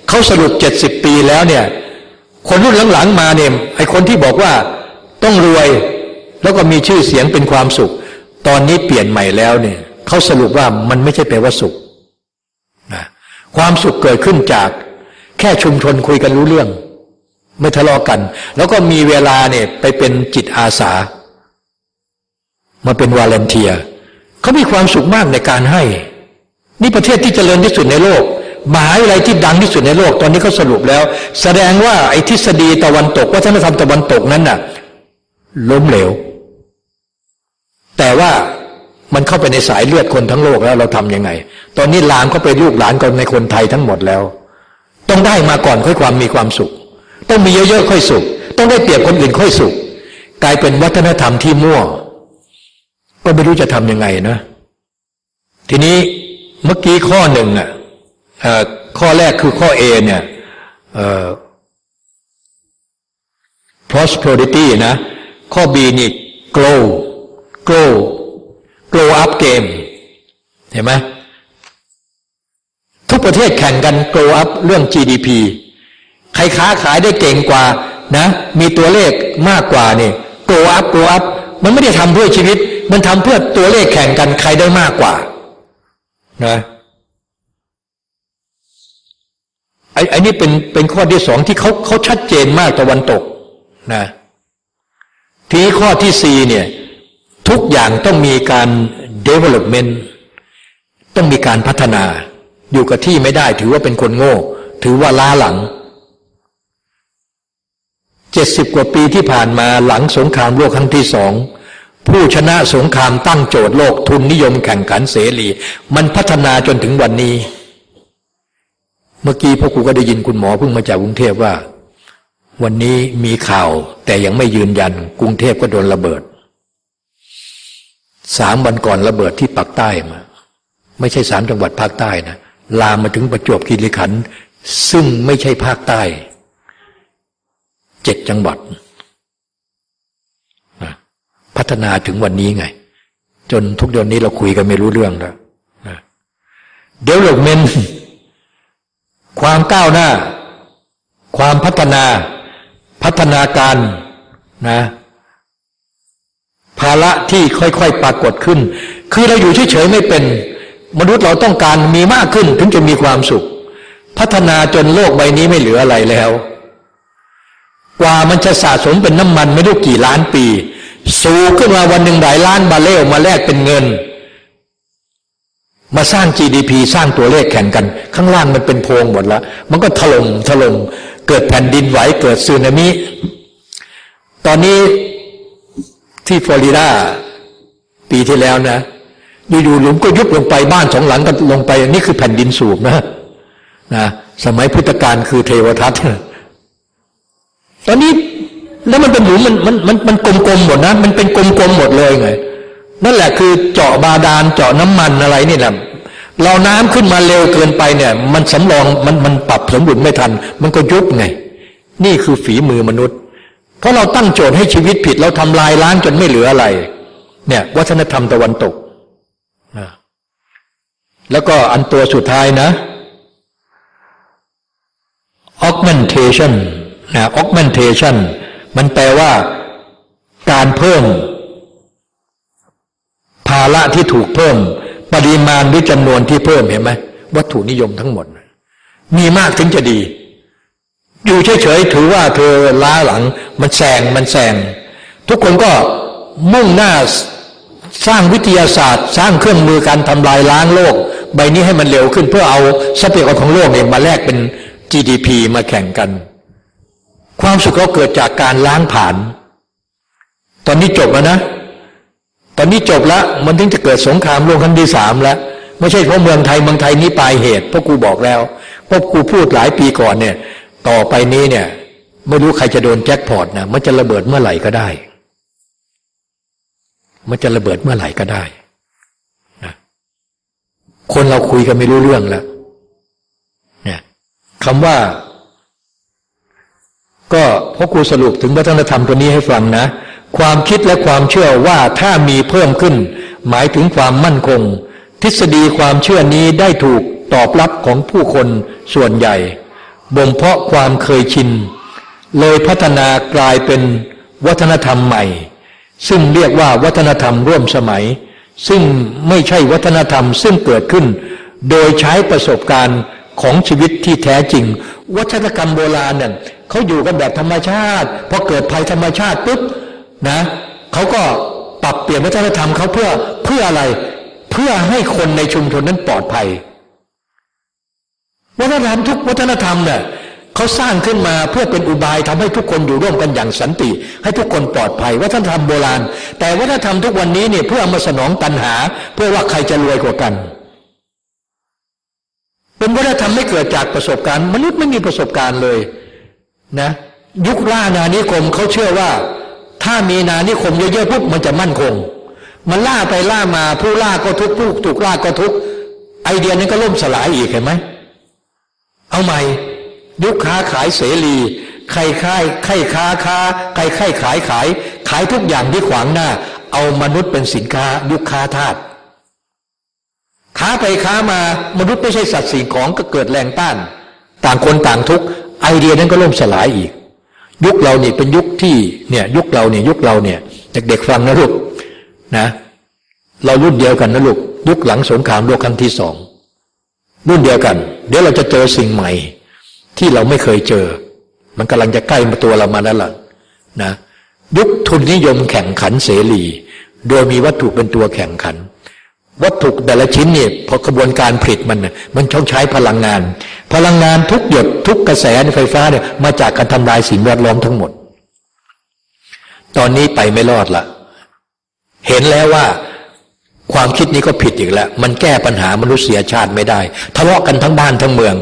เขาสรุปเจ็ดสิบปีแล้วเนี่ย คนรุ่นหลังๆมาเนี่ยไอคนที่บอกว่าต้องรวยแล้วก็มีชื่อเสียงเป็นความสุข ตอนนี้เปลี่ยนใหม่แล้วเนี่ยเขาสรุปว่ามันไม่ใช่แปลว่าสุขนะความสุขเกิดขึ้นจาก แค่ชุมชนคุยกันรู้เรื่อง ไม่ทะเลาะกัน แล้วก็มีเวลาเนี่ยไปเป็นจิตอาสา มาเป็นวาเลนเทียเขามีความสุขมากในการให้ นี่ประเทศที่เจริญที่สุดในโลกมหาวิทยาลัยที่ดังที่สุดในโลกตอนนี้เขาสรุปแล้ว แสดงว่าไอ้ทฤษฎีตะวันตกวัฒนธรรมตะวันตกนั้นน่ะ ล้มเหลว แต่ว่ามันเข้าไปในสายเลือดคนทั้งโลกแล้วเราทํำยังไง ตอนนี้ลามเข้าไปลูกหลานกันในคนไทยทั้งหมดแล้ว ต้องได้มาก่อนค่อยความมีความสุข ต้องมีเยอะๆค่อยสุข ต้องได้เปรียบคนอื่นค่อยสุข กลายเป็นวัฒนธรรมที่มั่ว ก็ไม่รู้จะทำยังไงนะ ทีนี้เมื่อกี้ข้อหนึ่งอะข้อแรกคือข้อ A เนี่ย prosperity นะ ข้อ B นี่ grow grow grow up game เห็นไหมทุกประเทศแข่งกัน grow up เรื่อง GDP ใครค้าขายได้เก่งกว่านะ มีตัวเลขมากกว่านี่ grow up grow up มันไม่ได้ทำเพื่อชีวิต มันทำเพื่อตัวเลขแข่งกันใครได้มากกว่านะไอ้ไอ้นี่เป็นเป็นข้อที่สองที่เขาเขาชัดเจนมากตะวันตกนะทีข้อที่สี่เนี่ย ทุกอย่างต้องมีการ development ต้องมีการพัฒนา อยู่กับที่ไม่ได้ถือว่าเป็นคนโง่ ถือว่าล้าหลังเจ็ดสิบกว่าปีที่ผ่านมาหลังสงครามโลกครั้งที่สองผู้ชนะสงครามตั้งโจทย์โลกทุนนิยมแข่งขันเสรี มันพัฒนาจนถึงวันนี้ เมื่อกี้พ่อครูก็ได้ยินคุณหมอเพิ่งมาจากกรุงเทพว่า วันนี้มีข่าวแต่ยังไม่ยืนยัน กรุงเทพก็โดนระเบิด สามวันก่อนระเบิดที่ปักใต้มา ไม่ใช่สามจังหวัดภาคใต้นะลามมาถึงประจวบคีรีขันธ์ซึ่งไม่ใช่ภาคใต้เจ็ดจังหวัดนะพัฒนาถึงวันนี้ไง จนทุกเดือนนี้เราคุยกันไม่รู้เรื่องแล้วนะเดเวล p เมนความก้าวหน้า ความพัฒนา พัฒนาการนะ ภาระที่ค่อยๆปรากฏขึ้น คือเราอยู่เฉยๆไม่เป็น มนุษย์เราต้องการมีมากขึ้นถึงจะมีความสุข พัฒนาจนโลกใบนี้ไม่เหลืออะไรแล้ว กว่ามันจะสะสมเป็นน้ำมันไม่รู้กี่ล้านปี สูงขึ้นมาวันหนึ่งหลายล้านบาเรลมาแลกเป็นเงิน มาสร้าง GDP สร้างตัวเลขแข่งกัน ข้างล่างมันเป็นโพงหมดแล้ว มันก็ถล่มถล่มเกิดแผ่นดินไหวเกิดสึนามิตอนนี้ ที่ฟลอริดาปีที่แล้วนะอยู่ๆหลุมก็ยุบลงไปบ้านสองหลังก็ลงไป นี่คือแผ่นดินสูบนะนะสมัยพุทธกาลคือเทวทัตตอนนี้แล้วมันเป็นหลุมมันมันมันมันกลมๆหมดนะ มันเป็นกลมๆหมดเลยไงนั่นแหละคือเจาะบาดาลเจาะน้ำมันอะไรนี่แหละเราน้ำขึ้นมาเร็วเกินไปเนี่ย มันสำรองมันมันปรับสมดุลไม่ทัน มันก็ยุบไง นี่คือฝีมือมนุษย์ เพราะเราตั้งโจทย์ให้ชีวิตผิด เราทำลายล้างจนไม่เหลืออะไร เนี่ย วัฒนธรรมตะวันตกแล้วก็อันตัวสุดท้ายนะ augmentation นะ augmentation มันแปลว่า การเพิ่ม ภาระระที่ถูกเพิ่ม ปริมาณหรือจำนวนที่เพิ่มเห็นไหมวัตถุนิยมทั้งหมด มีมากถึงจะดี อยู่เฉยๆถือว่าเธอล้าหลัง มันแซงมันแซงทุกคนก็มุ่งหน้าสร้างวิทยาศาสตร์ สร้างเครื่องมือการทำลายล้างโลก ใบนี้ให้มันเร็วขึ้นเพื่อเอาทรัพยากรของโลกเนี่ยมาแลกเป็น GDP มาแข่งกัน ความสุขก็เกิดจากการล้างผ่าน ตอนนี้จบแล้วนะ ตอนนี้จบแล้วมันถึงจะเกิดสงครามโลกครั้งที่สามแล้วไม่ใช่เพราะเมืองไทยเมืองไทยนี้ปลายเหตุเพราะกูบอกแล้วเพราะกูพูดหลายปีก่อนเนี่ย ต่อไปนี้เนี่ย ไม่รู้ใครจะโดนแจ็คพอตนะมันจะระเบิดเมื่อไหร่ก็ได้ มันจะระเบิดเมื่อไหร่ก็ได้นะคนเราคุยกันไม่รู้เรื่องแล้วเนี่ยคำว่า ก็พราะครูสรุปถึงวัฒนธรรมตัวนี้ให้ฟังนะ ความคิดและความเชื่อว่าถ้ามีเพิ่มขึ้น หมายถึงความมั่นคง ทฤษฎีความเชื่อนี้ได้ถูกตอบรับของผู้คนส่วนใหญ่ บ่มเพาะความเคยชิน เลยพัฒนากลายเป็นวัฒนธรรมใหม่ ซึ่งเรียกว่าวัฒนธรรมร่วมสมัย ซึ่งไม่ใช่วัฒนธรรมซึ่งเกิดขึ้น โดยใช้ประสบการณ์ของชีวิตที่แท้จริง วัฒนธรรมโบราณเนี่ยเขาอยู่กันแบบธรรมชาติพอเกิดภัยธรรมชาติปุ๊บนะเขาก็ปรับเปลี่ยนวัฒนธรรมเขาเพื่อเพื่ออะไร เพื่อให้คนในชุมชนนั้นปลอดภัย วัฒนธรรมทุกวัฒนธรรมเนี่ยเขาสร้างขึ้นมาเพื่อเป็นอุบายทำให้ทุกคนอยู่ร่วมกันอย่างสันติ ให้ทุกคนปลอดภัย วัฒนธรรมโบราณ แต่วัฒนธรรมทุกวันนี้เนี่ยเพื่อมาสนองตันหา เพื่อว่าใครจะรวยกว่ากัน เป็นวัฒนธรรมไม่เกิดจากประสบการณ์ มนุษย์ไม่มีประสบการณ์เลยนะยุคล่านานิคมเขาเชื่อว่า ถ้ามีนานิคมเยอะๆปุ๊บมันจะมั่นคง มันล่าไปล่ามาผู้ล่าก็ทุกผู้ถูกล่าก็ทุกไอเดียนั้นก็ล่มสลายอีกเห็นไหม เอาใหม่ยุคค้าขายเสรี ใครค่ายใครค้าค้า ใครใครขายขาย ขายทุกอย่างที่ขวางหน้า เอามนุษย์เป็นสินค้า ยุคค้าทาสค้าไปค้ามามนุษย์ไม่ใช่สัตว์สิ่งของก็เกิดแรงต้าน ต่างคนต่างทุกไอเดียนั้นก็ล่มสลายอีก ยุคเราเนี่ยเป็นยุคที่เนี่ยยุคเราเนี่ยยุคเราเนี่ยเด็กๆฟังนะลูกนะ เรารุ่นเดียวกันนะลูกยุคหลังสงครามโลกครั้งที่สอง รุ่นเดียวกัน เดี๋ยวเราจะเจอสิ่งใหม่ ที่เราไม่เคยเจอ มันกำลังจะใกล้มาตัวเรามาแล้วล่ะนะยุคทุนนิยมแข่งขันเสรี โดยมีวัตถุเป็นตัวแข่งขัน วัตถุแต่ละชิ้นเนี่ยพอกระบวนการผลิตมันมันต้องใช้พลังงาน พลังงานทุกหยดทุกกระแสในไฟฟ้าเนี่ยมาจากการทำลายสิ่งแวดล้อมทั้งหมด ตอนนี้ไปไม่รอดละเห็นแล้วว่า ความคิดนี้ก็ผิดอีกแล้ว มันแก้ปัญหามนุษยชาติไม่ได้ ทะเลาะกันทั้งบ้านทั้งเมือง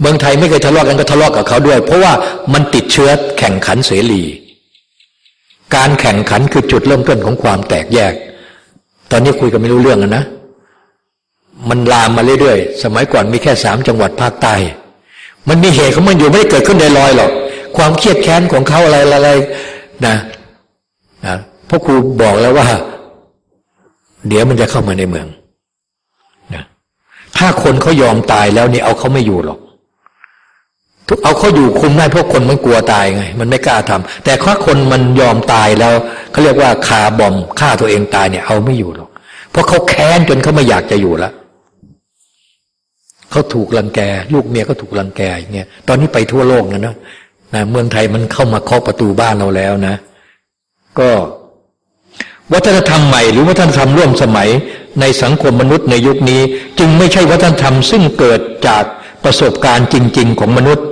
เมืองไทยไม่เคยทะเลาะกันก็ทะเลาะกับเขาด้วย เพราะว่ามันติดเชื้อแข่งขันเสรี การแข่งขันคือจุดเริ่มต้นของความแตกแยก ตอนนี้คุยกันไม่รู้เรื่องนะ มันลามมาเรื่อยๆ สมัยก่อนมีแค่สามจังหวัดภาคใต้ มันมีเหตุของมันอยู่ไม่ได้เกิดขึ้นได้ลอยหรอก ความเครียดแค้นของเขาอะไรอะไรนะนะพราะครูบอกแล้วว่า เดี๋ยวมันจะเข้ามาในเมืองนะถ้าคนเขายอมตายแล้วนี่เอาเขาไม่อยู่หรอก ทุกเอาเขาอยู่คุมได้พวกคนมันกลัวตายไง มันไม่กล้าทำแต่ถ้าคนมันยอมตายแล้วเขาเรียกว่าคาบอมฆ่าตัวเองตายเนี่ย เอาไม่อยู่หรอก เพราะเขาแค้นจนเขาไม่อยากจะอยู่แล้วเขาถูกรังแก ลูกเมียก็ถูกรังแกอย่างเงี้ยตอนนี้ไปทั่วโลกนะนะนะเมืองไทยมันเข้ามาเคาะประตูบ้านเราแล้วนะ ก็ วัฒนธรรมใหม่หรือวัฒนธรรมร่วมสมัยในสังคมมนุษย์ในยุคนี้ จึงไม่ใช่วัฒนธรรมซึ่งเกิดจากประสบการณ์จริง ๆ ของมนุษย์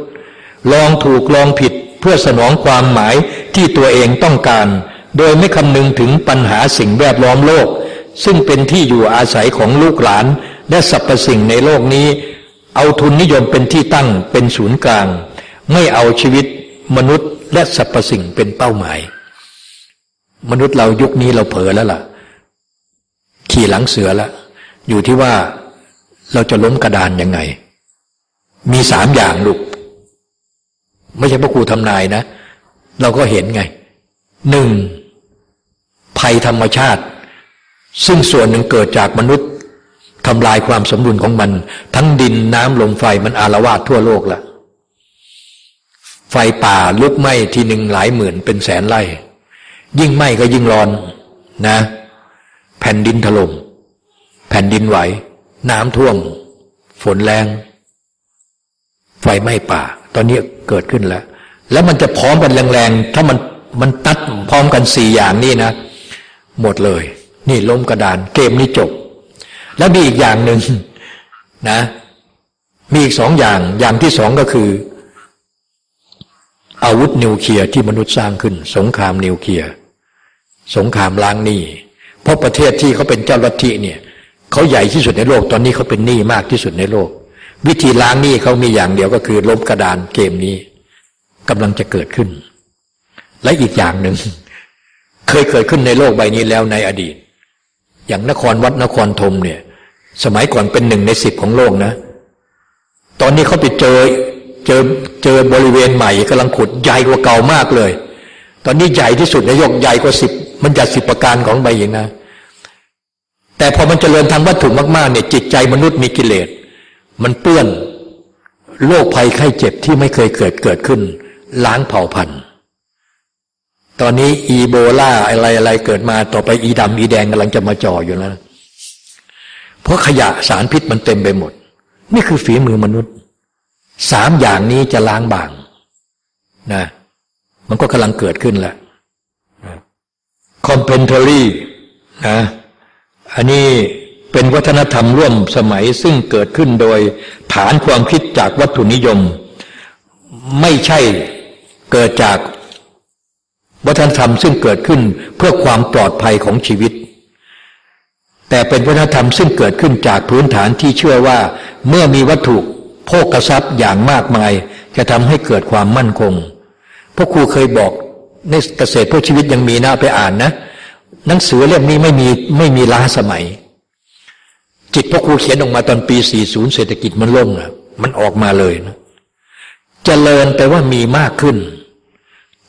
ลองถูกลองผิดเพื่อสนองความหมายที่ตัวเองต้องการ โดยไม่คำนึงถึงปัญหาสิ่งแวดล้อมโลก ซึ่งเป็นที่อยู่อาศัยของลูกหลาน และสรรพสิ่งในโลกนี้ เอาทุนนิยมเป็นที่ตั้งเป็นศูนย์กลาง ไม่เอาชีวิต มนุษย์และสรรพสิ่งเป็นเป้าหมาย มนุษย์เรายุคนี้เราเผลอแล้วล่ะ ขี่หลังเสือแล้วอยู่ที่ว่าเราจะล้มกระดานยังไง มีสามอย่างลูก ไม่ใช่พระครูทำนายนะ เราก็เห็นไงหนึ่งภัยธรรมชาติ ซึ่งส่วนหนึ่งเกิดจากมนุษย์ทำลายความสมดุลของมัน ทั้งดินน้ำลมไฟมันอารวาสทั่วโลกละไฟป่าลุกไหม้ทีหนึ่งหลายหมื่นเป็นแสนไร่ ยิ่งไหม้ก็ยิ่งร้อนนะ แผ่นดินถลม่มแผ่นดินไหว น้ำท่วม ฝนแรง ไฟไหม้ป่า ตอนนี้เกิดขึ้นแล้ว แล้วมันจะพร้อมกันแรงๆ ถ้ามันมันตัดพร้อมกันสี่อย่างนี่นะ หมดเลย นี่ล้มกระดาน เกมนี้จบ แล้วมีอีกอย่างหนึ่งนะ มีอีกสองอย่าง อย่างที่สองก็คืออาวุธนิวเคลียร์ที่มนุษย์สร้างขึ้น สงครามนิวเคลียร์ สงครามล้างหนี้เพราะประเทศที่เขาเป็นเจ้าลัทธิเนี่ยเขาใหญ่ที่สุดในโลกตอนนี้เขาเป็นหนี้มากที่สุดในโลก วิธีล้างหนี้เขามีอย่างเดียวก็คือล้มกระดานเกมนี้กำลังจะเกิดขึ้น และอีกอย่างหนึ่งเคยเกิดขึ้นในโลกใบนี้แล้วในอดีต อย่างนครวัดนครธมเนี่ย สมัยก่อนเป็นหนึ่งในสิบของโลกนะ ตอนนี้เขาไปเจอเจอเจอบริเวณใหม่กำลังขุดใหญ่กว่าเก่ามากเลย ตอนนี้ใหญ่ที่สุดในโลกใหญ่กว่าสิบ มันจัดสิบประการของใบอย่างนะแต่พอมันจเจริญทางวัตถุมากๆเนี่ยจิตใจมนุษย์มีกิเลส มันเปื้อนโรคภัยไข้เจ็บที่ไม่เคยเกิดเกิดขึ้น ล้างเผ่าพันธุ์ ตอนนี้อีโบลาอะไรอะไรเกิดมาต่อไปอีดำอีแดงกำลังจะมาจ่ออยู่แล้ว เพราะขยะสารพิษมันเต็มไปหมด นี่คือฝีมือมนุษย์สามอย่างนี้จะล้างบางนะมันก็กำลังเกิดขึ้นแหละ commentary นะอันนี้เป็นวัฒนธรรมร่วมสมัยซึ่งเกิดขึ้นโดยฐานความคิดจากวัตถุนิยม ไม่ใช่เกิดจากวัฒนธรรมซึ่งเกิดขึ้นเพื่อความปลอดภัยของชีวิต แต่เป็นวัฒนธรรมซึ่งเกิดขึ้นจากพื้นฐานที่เชื่อว่า เมื่อมีวัตถุโภกทรัพย์อย่างมากมาย จะทำให้เกิดความมั่นคงพราะครูเคยบอก ในเกษตรเพื่อชีวิตยังมีนะไปอ่านนะหนังสือเล่มนี้ไม่มีไม่มีล้าสมัย จิตพ่อครูเขียนออกมาตอนปี 40 เศรษฐกิจมันล่มนะมันออกมาเลยนะจเจริญแปว่ามีมากขึ้น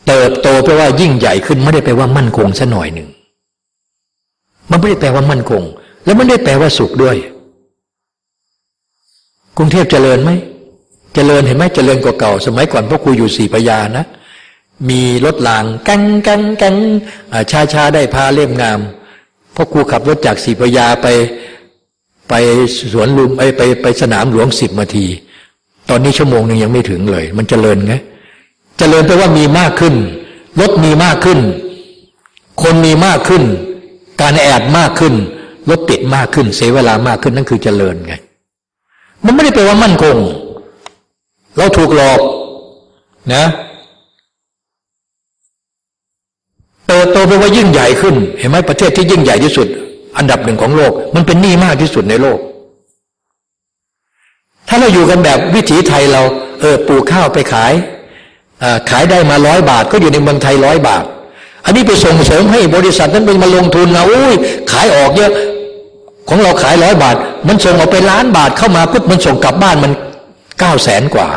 เติบโตแปว่ายิ่งใหญ่ขึ้น ไม่ได้แปลว่ามั่นคงซะหน่อยหนึ่งมันไม่ได้แปลว่ามั่นคง แล้วไม่ได้แปลว่าสุขด้วย กรุงเทพเจริญไหมเจริญเห็นไหมเจริญกว่าเก่า สมัยก่อนพ่อครูอยู่สี่พยานะ มีรถลางกันกันกันชาชาได้พาเล่มงามพ่อครูขับรถจากสีพยาไปไปสวนลุมไปไปไปสนามหลวงสิบนาที ตอนนี้ชั่วโมงหนึ่งยังไม่ถึงเลย มันจเจริญไงเจริญแปลว่ามีมากขึ้น รถมีมากขึ้น คนมีมากขึ้น การแอดมากขึ้นรถติดมากขึ้น เสียเวลามากขึ้นนั่นคือเจริญไง มันไม่ได้แปลว่ามั่นคง เราถูกหลอกนะ เติบโตไปว่ายิ่งใหญ่ขึ้น เห็นไหมประเทศที่ยิ่งใหญ่ที่สุด อันดับหนึ่งของโลก มันเป็นหนี้มากที่สุดในโลก ถ้าเราอยู่กันแบบวิถีไทยเรา เออปลูกข้าวไปขายขายได้มาร้อยบาท ก็อยู่ในเมืองไทยร้อยบาท อันนี้ไปส่งเสริมให้บริษัทนั้นเป็นมาลงทุนนะอุ้ยขายออกเยอะของเราขายร้อยบาท มันส่งออกไปล้านบาทเข้ามาปุ๊บมันส่งกลับบ้านมันเก้าแสนกว่า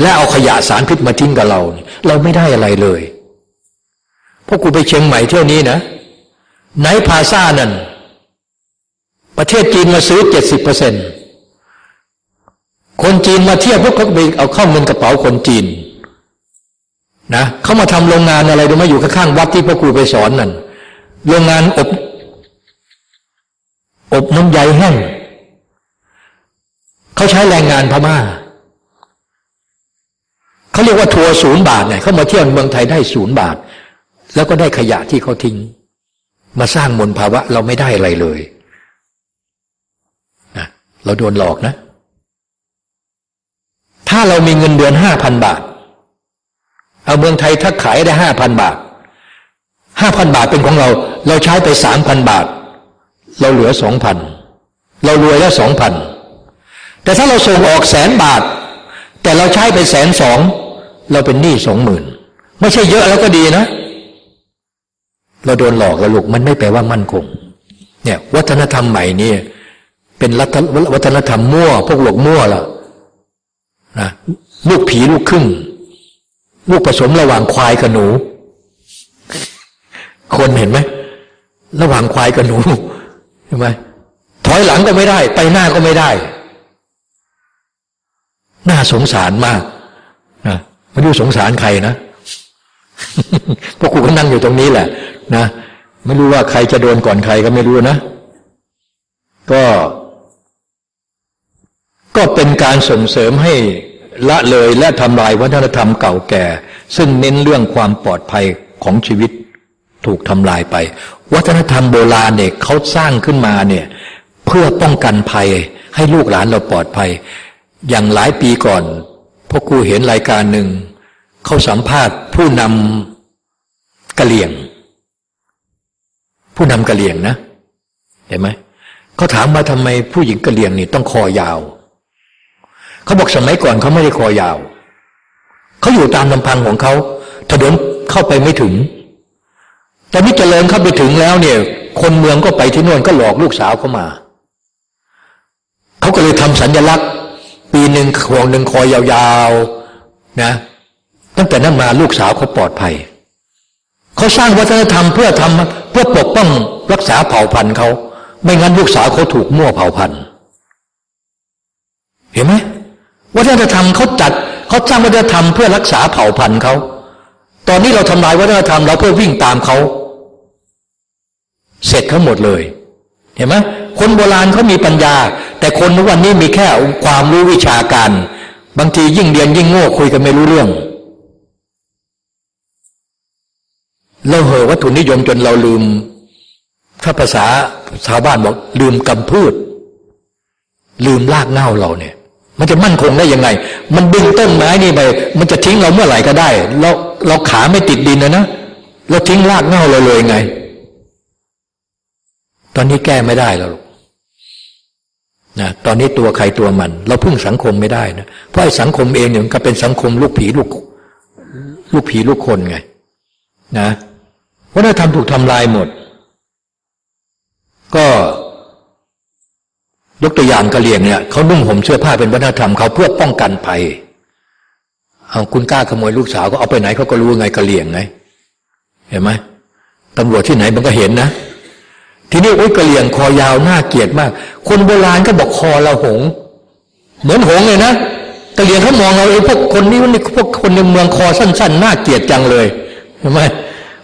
และเอาขยะสารพิษมาทิ้งกับเรา เราไม่ได้อะไรเลย พวกกูไปเชียงใหม่เที่ยวนี้นะไนพาซ่านั่น ประเทศจีนมาซื้อเจ็ดสิบเปอร์เซ็นคนจีนมาเที่ยวพวกเขาไปเอาเข้าเงินกระเป๋าคนจีนนะเขามาทำโรงงานอะไรดูไหมอยู่ข้างๆวัดที่พวกครูไปสอนนั่นโรงงานอบ อบน้ำใยแห้งเขาใช้แรงงานพม่าเขาเรียกว่าทัวร์ศูนย์บาทเนี่ยเขามาเที่ยวเมืองไทยได้ศูนย์บาท แล้วก็ได้ขยะที่เขาทิ้ง มาสร้างมลภาวะเราไม่ได้อะไรเลยนะเราโดนหลอกนะ ถ้าเรามีเงินเดือนห้าพันบาท เอาเมืองไทยถ้าขายได้ห้าพันบาทห้าพันบาทเป็นของเรา เราใช้ไปสามพันบาท เราเหลือสองพันเรารวยแล้วสองพันแต่ถ้าเราส่งออกแสนบาท แต่เราใช้ไปแสนสองเราเป็นหนี้สองหมื่นไม่ใช่เยอะแล้วก็ดีนะ เราโดนหลอกแล้วลูกมันไม่แปลว่ามั่นคง เนี่ย วัฒนธรรมใหม่นี่เป็นวัฒนธรรมมั่ว พวกหลกมั่วละนะลูกผีลูกครึ่งลูกผสมระหว่างควายกับหนู คนเห็นไหมระหว่างควายกับหนูเห็นไหมถอยหลังก็ไม่ได้ ไปหน้าก็ไม่ได้ น่าสงสารมากนะไม่รู้สงสารใครนะพวกกูก็นั่งอยู่ตรงนี้แหละ นะไม่รู้ว่าใครจะโดนก่อนใครก็ไม่รู้นะ ก็ ก็เป็นการส่งเสริมให้ละเลยและทำลายวัฒนธรรมเก่าแก่ ซึ่งเน้นเรื่องความปลอดภัยของชีวิตถูกทำลายไป วัฒนธรรมโบราณเนี่ยเขาสร้างขึ้นมาเนี่ย เพื่อป้องกันภัย ให้ลูกหลานเราปลอดภัย อย่างหลายปีก่อนพ่อครูเห็นรายการหนึ่งเขาสัมภาษณ์ผู้นำกะเหลี่ยง ผู้นำกะเหลี่ยงนะเห็นไหมเขาถามว่าทำไมผู้หญิงกะเหลี่ยงนี่ต้องคอยาว เขาบอกสมัยก่อนเขาไม่ได้คอยาว เขาอยู่ตามลำพังของเขาถนนเข้าไปไม่ถึง แต่นี่เจริญเข้าไปถึงแล้วเนี่ย คนเมืองก็ไปที่นู่นก็หลอกลูกสาวเขามา เขาก็เลยทำสัญลักษณ์ ปีหนึ่งขวงหนึ่งคอยยาวๆนะ ตั้งแต่นั้นมาลูกสาวเขาปลอดภัย เขาสร้างวัฒนธรรมเพื่อทำเพื่อปกป้องรักษาเผ่าพันธุ์เขาไม่งั้นลูกสาวเขาถูกมั่วเผ่าพันธุ์เห็นไหมวัฒนธรรมเขาจัดเขาสร้างวัฒนธรรมเพื่อรักษาเผ่าพันธุ์เขาตอนนี้เราทำลายวัฒนธรรมเราเพื่อวิ่งตามเขาเสร็จทั้งหมดเลย เห็นไหมคนโบราณเขามีปัญญา แต่คนทุกวันนี้มีแค่ความรู้วิชาการ บางทียิ่งเรียนยิ่งโง่คุยกันไม่รู้เรื่อง เราเหอวัตถุนิยมจนเราลืม ถ้าภาษาชาวบ้านบอกลืมกำพืช ลืมรากเง่าเราเนี่ย มันจะมั่นคงได้ยังไง มันดึงต้นไม้นี่ไป มันจะทิ้งเราเมื่อไหร่ก็ได้ เราเราขาไม่ติดดินนะนะเราทิ้งรากเง่าเราเลยไง ตอนนี้แก้ไม่ได้แล้วนะตอนนี้ตัวใครตัวมัน เราพึ่งสังคมไม่ได้นะเพราะไอ้สังคมเองเนี่ยมันก็เป็นสังคมลูกผีลูกลูกผีลูกคนไง นะ วัฒนธรรมถูกทำลายหมด ก็ยกตัวอย่างกะเหลี่ยงเนี่ยเขานุ่งห่มเสื้อผ้าเป็นวัฒนธรรมเขาเพื่อป้องกันภัยเอาคุณกล้าขโมยลูกสาวก็เอาไปไหนเขาก็รู้ไงกะเหลี่ยงไง เห็นไหมตำรวจที่ไหนมันก็เห็นนะ ทีนี้โอ้ยกะเหลี่ยงคอยาวน่าเกลียดมาก คนโบราณก็บอกคอเราหง เหมือนหงเลยนะกะเหลี่ยงเขามองเราไอ้พวกคนนี้มันพวกคนในเมืองคอสั้น ๆ น่าเกลียดจังเลย เห็นไหม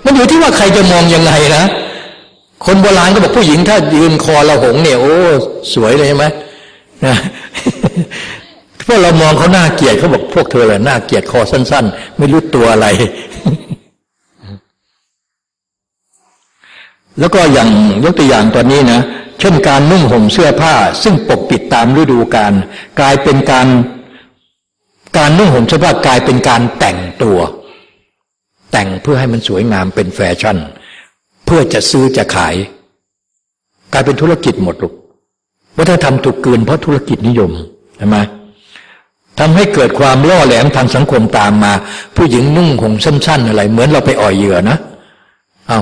มันอยู่ที่ว่าใครจะมองยังไงนะคนโบราณก็บอกผู้หญิงถ้ายืนคอเราหงเนี่ยโอ้สวยเลยใช่ไหมนะพวกเรามองเขาหน้าเกียดเขาบอกพวกเธอแหละหน้าเกียดคอสั้น ๆ ไม่รู้ตัวอะไร แล้วก็อย่างยกตัวอย่างตอนนี้นะเช่นการนุ่งห่มเสื้อผ้า ซึ่งปกปิดตามฤดูกาลกลายเป็นการ การนุ่งห่มเสื้อผ้ากลายเป็นการแต่งตัว แต่งเพื่อให้มันสวยงามเป็นแฟชั่น เพื่อจะซื้อจะขาย กลายเป็นธุรกิจหมดลูกวัฒนธรรมถูกเกินเพราะธุรกิจนิยมใช่ไหมทำให้เกิดความล่อแหลมทางสังคมตามมา ผู้หญิงนุ่งห่มสั้น ๆ อะไร เหมือนเราไปอ่อยเหยื่อนะเอา้า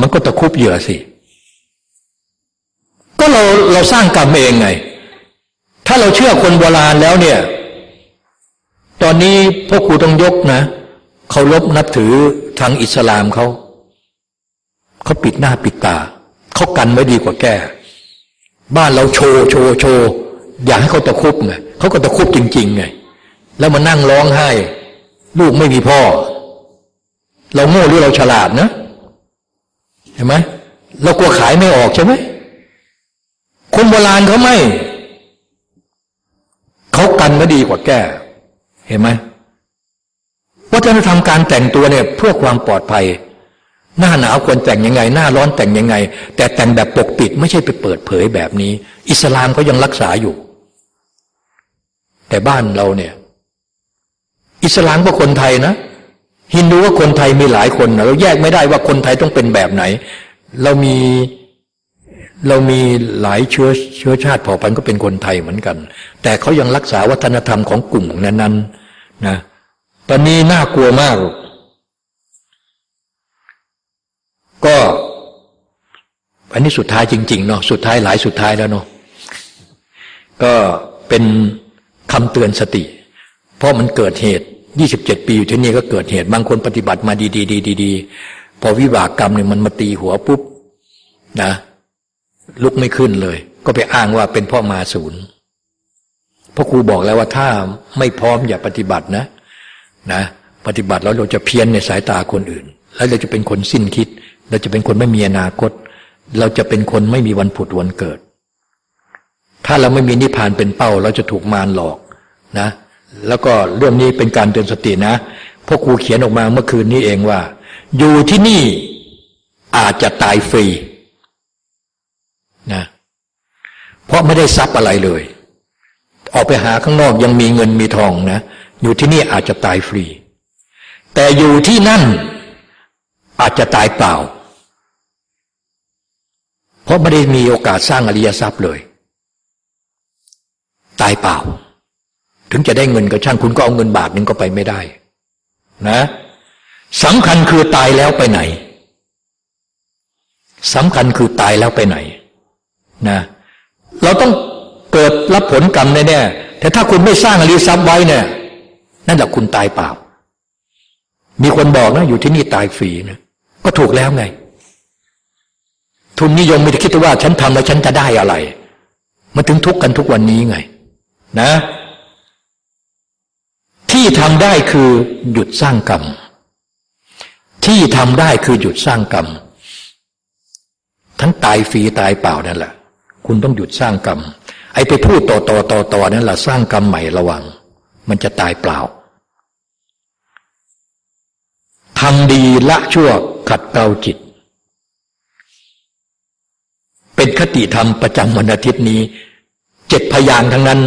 มันก็ตะคุบเหยื่อสิ ก็เราเราสร้างกรรมเองไง ถ้าเราเชื่อคนโบราณแล้วเนี่ย ตอนนี้พวกครูต้องยกนะ เขารบนับถือทางอิสลามเขาเขาปิดหน้าปิดตาเขากันไว้ดีกว่าแก้ บ้านเราโชว์โชว์โชว์อยากให้เขาตะคุบไงเขาก็ตะคุบจริง ๆ ไง แล้วมานั่งร้องไห้ ลูกไม่มีพ่อ เราโง่หรือเราฉลาดนะเห็นไหมเรากลัวขายไม่ออกใช่ไหมคนโบราณเขาไม่ เขากันไมาดีกว่าแก้ เห็นไหม วัฒนธรรมการแต่งตัวเนี่ยเพื่อความปลอดภัย หน้าหนาวควรแต่งยังไง หน้าร้อนแต่งยังไง แต่แต่งแบบปกปิดไม่ใช่ไปเปิดเผยแบบนี้ อิสลามเขายังรักษาอยู่ แต่บ้านเราเนี่ย อิสลามก็คนไทยนะฮินดูว่าคนไทยมีหลายคนเราแยกไม่ได้ว่าคนไทยต้องเป็นแบบไหน เรามีเรามีหลายเชื้อเชื้อชาติเผ่าพันธุ์ก็เป็นคนไทยเหมือนกัน แต่เขายังรักษาวัฒนธรรมของกลุ่มนั้นๆนะ ตอนนี้น่ากลัวมาก ก็อันนี้สุดท้ายจริง ๆ เนาะสุดท้ายหลายสุดท้ายแล้วเนาะก็เป็นคำเตือนสติ เพราะมันเกิดเหตุยี่สิบเจ็ดปีอยู่ที่นี่ก็เกิดเหตุ บางคนปฏิบัติมาดีๆดีๆพอวิบากกรรมเนี่ยมันมาตีหัวปุ๊บนะลุกไม่ขึ้นเลย ก็ไปอ้างว่าเป็นพ่อมาศูนย์พราะครูบอกแล้วว่าถ้าไม่พร้อมอย่าปฏิบัตินะ นะปฏิบัติแล้วเราจะเพี้ยนในสายตาคนอื่น แล้วเราจะเป็นคนสิ้นคิด เราจะเป็นคนไม่มีอนาคต เราจะเป็นคนไม่มีวันผุดวันเกิด ถ้าเราไม่มีนิพพานเป็นเป้า เราจะถูกมารหลอกนะ แล้วก็เรื่องนี้เป็นการเตือนสตินะพราะครูเขียนออกมาเมื่อคืนนี้เองว่า อยู่ที่นี่อาจจะตายฟรีนะเพราะไม่ได้ทรัพย์อะไรเลย ออกไปหาข้างนอกยังมีเงินมีทองนะ อยู่ที่นี่อาจจะตายฟรี แต่อยู่ที่นั่นอาจจะตายเปล่า เพราะไม่ได้มีโอกาสสร้างอริยทรัพย์เลย ตายเปล่า ถึงจะได้เงินก็ช่างคุณก็เอาเงินบาทนึงก็ไปไม่ได้ นะสำคัญคือตายแล้วไปไหนสำคัญคือตายแล้วไปไหนนะเราต้องเกิดรับผลกรรมแน่ๆแต่ถ้าคุณไม่สร้างอริยทรัพย์ไว้เนี่ย นั่นแหละคุณตายเปล่า มีคนบอกนะอยู่ที่นี่ตายฟรีนะก็ถูกแล้วไง ทุนนิยมไม่ได้คิดว่า ฉันทำแล้วฉันจะได้อะไรมาถึงทุกข์กันทุกวันนี้ไง นะ ที่ทำได้คือหยุดสร้างกรรม ที่ทำได้คือหยุดสร้างกรรม ทั้งตายฟรีตายเปล่านั่นแหละ คุณต้องหยุดสร้างกรรม ไอ้ไปพูดต่อต่อต่อต่อนั่นแหละสร้างกรรมใหม่ระวัง มันจะตายเปล่าทำดีละชั่วขัดเกลาจิต เป็นคติธรรมประจำวันอาทิตย์นี้เจ็ดพยางทั้งนั้น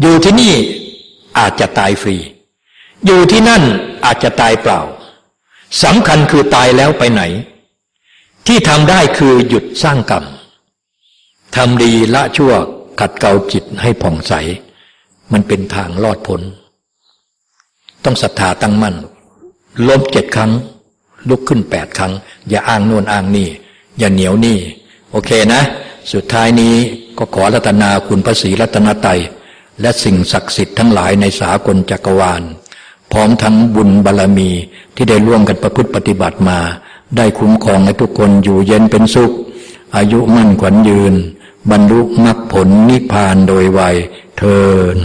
อยู่ที่นี่อาจจะตายฟรี อยู่ที่นั่นอาจจะตายเปล่าสำคัญคือตายแล้วไปไหน ที่ทำได้คือหยุดสร้างกรรมทำดีละชั่วขัดเกลาจิตให้ผ่องใส มันเป็นทางรอดพ้นต้องศรัทธาตั้งมั่นล้มเจ็ดครั้ง ลุกขึ้นแปดครั้ง อย่าอ้างโน่นอ้างนี่ อย่าเหนียวนี่ โอเคนะ สุดท้ายนี้ก็ขอรัตนาคุณพระศรีรัตนไตยและสิ่งศักดิ์สิทธิ์ทั้งหลายในสากลจักรวาล พร้อมทั้งบุญบารรมีที่ได้ร่วมกันประพฤติปฏิบัติมา ได้คุ้มครองให้ทุกคนอยู่เย็นเป็นสุข อายุมั่นขวัญยืน บรรลุมรรคผลนิพพานโดยไวยเทิน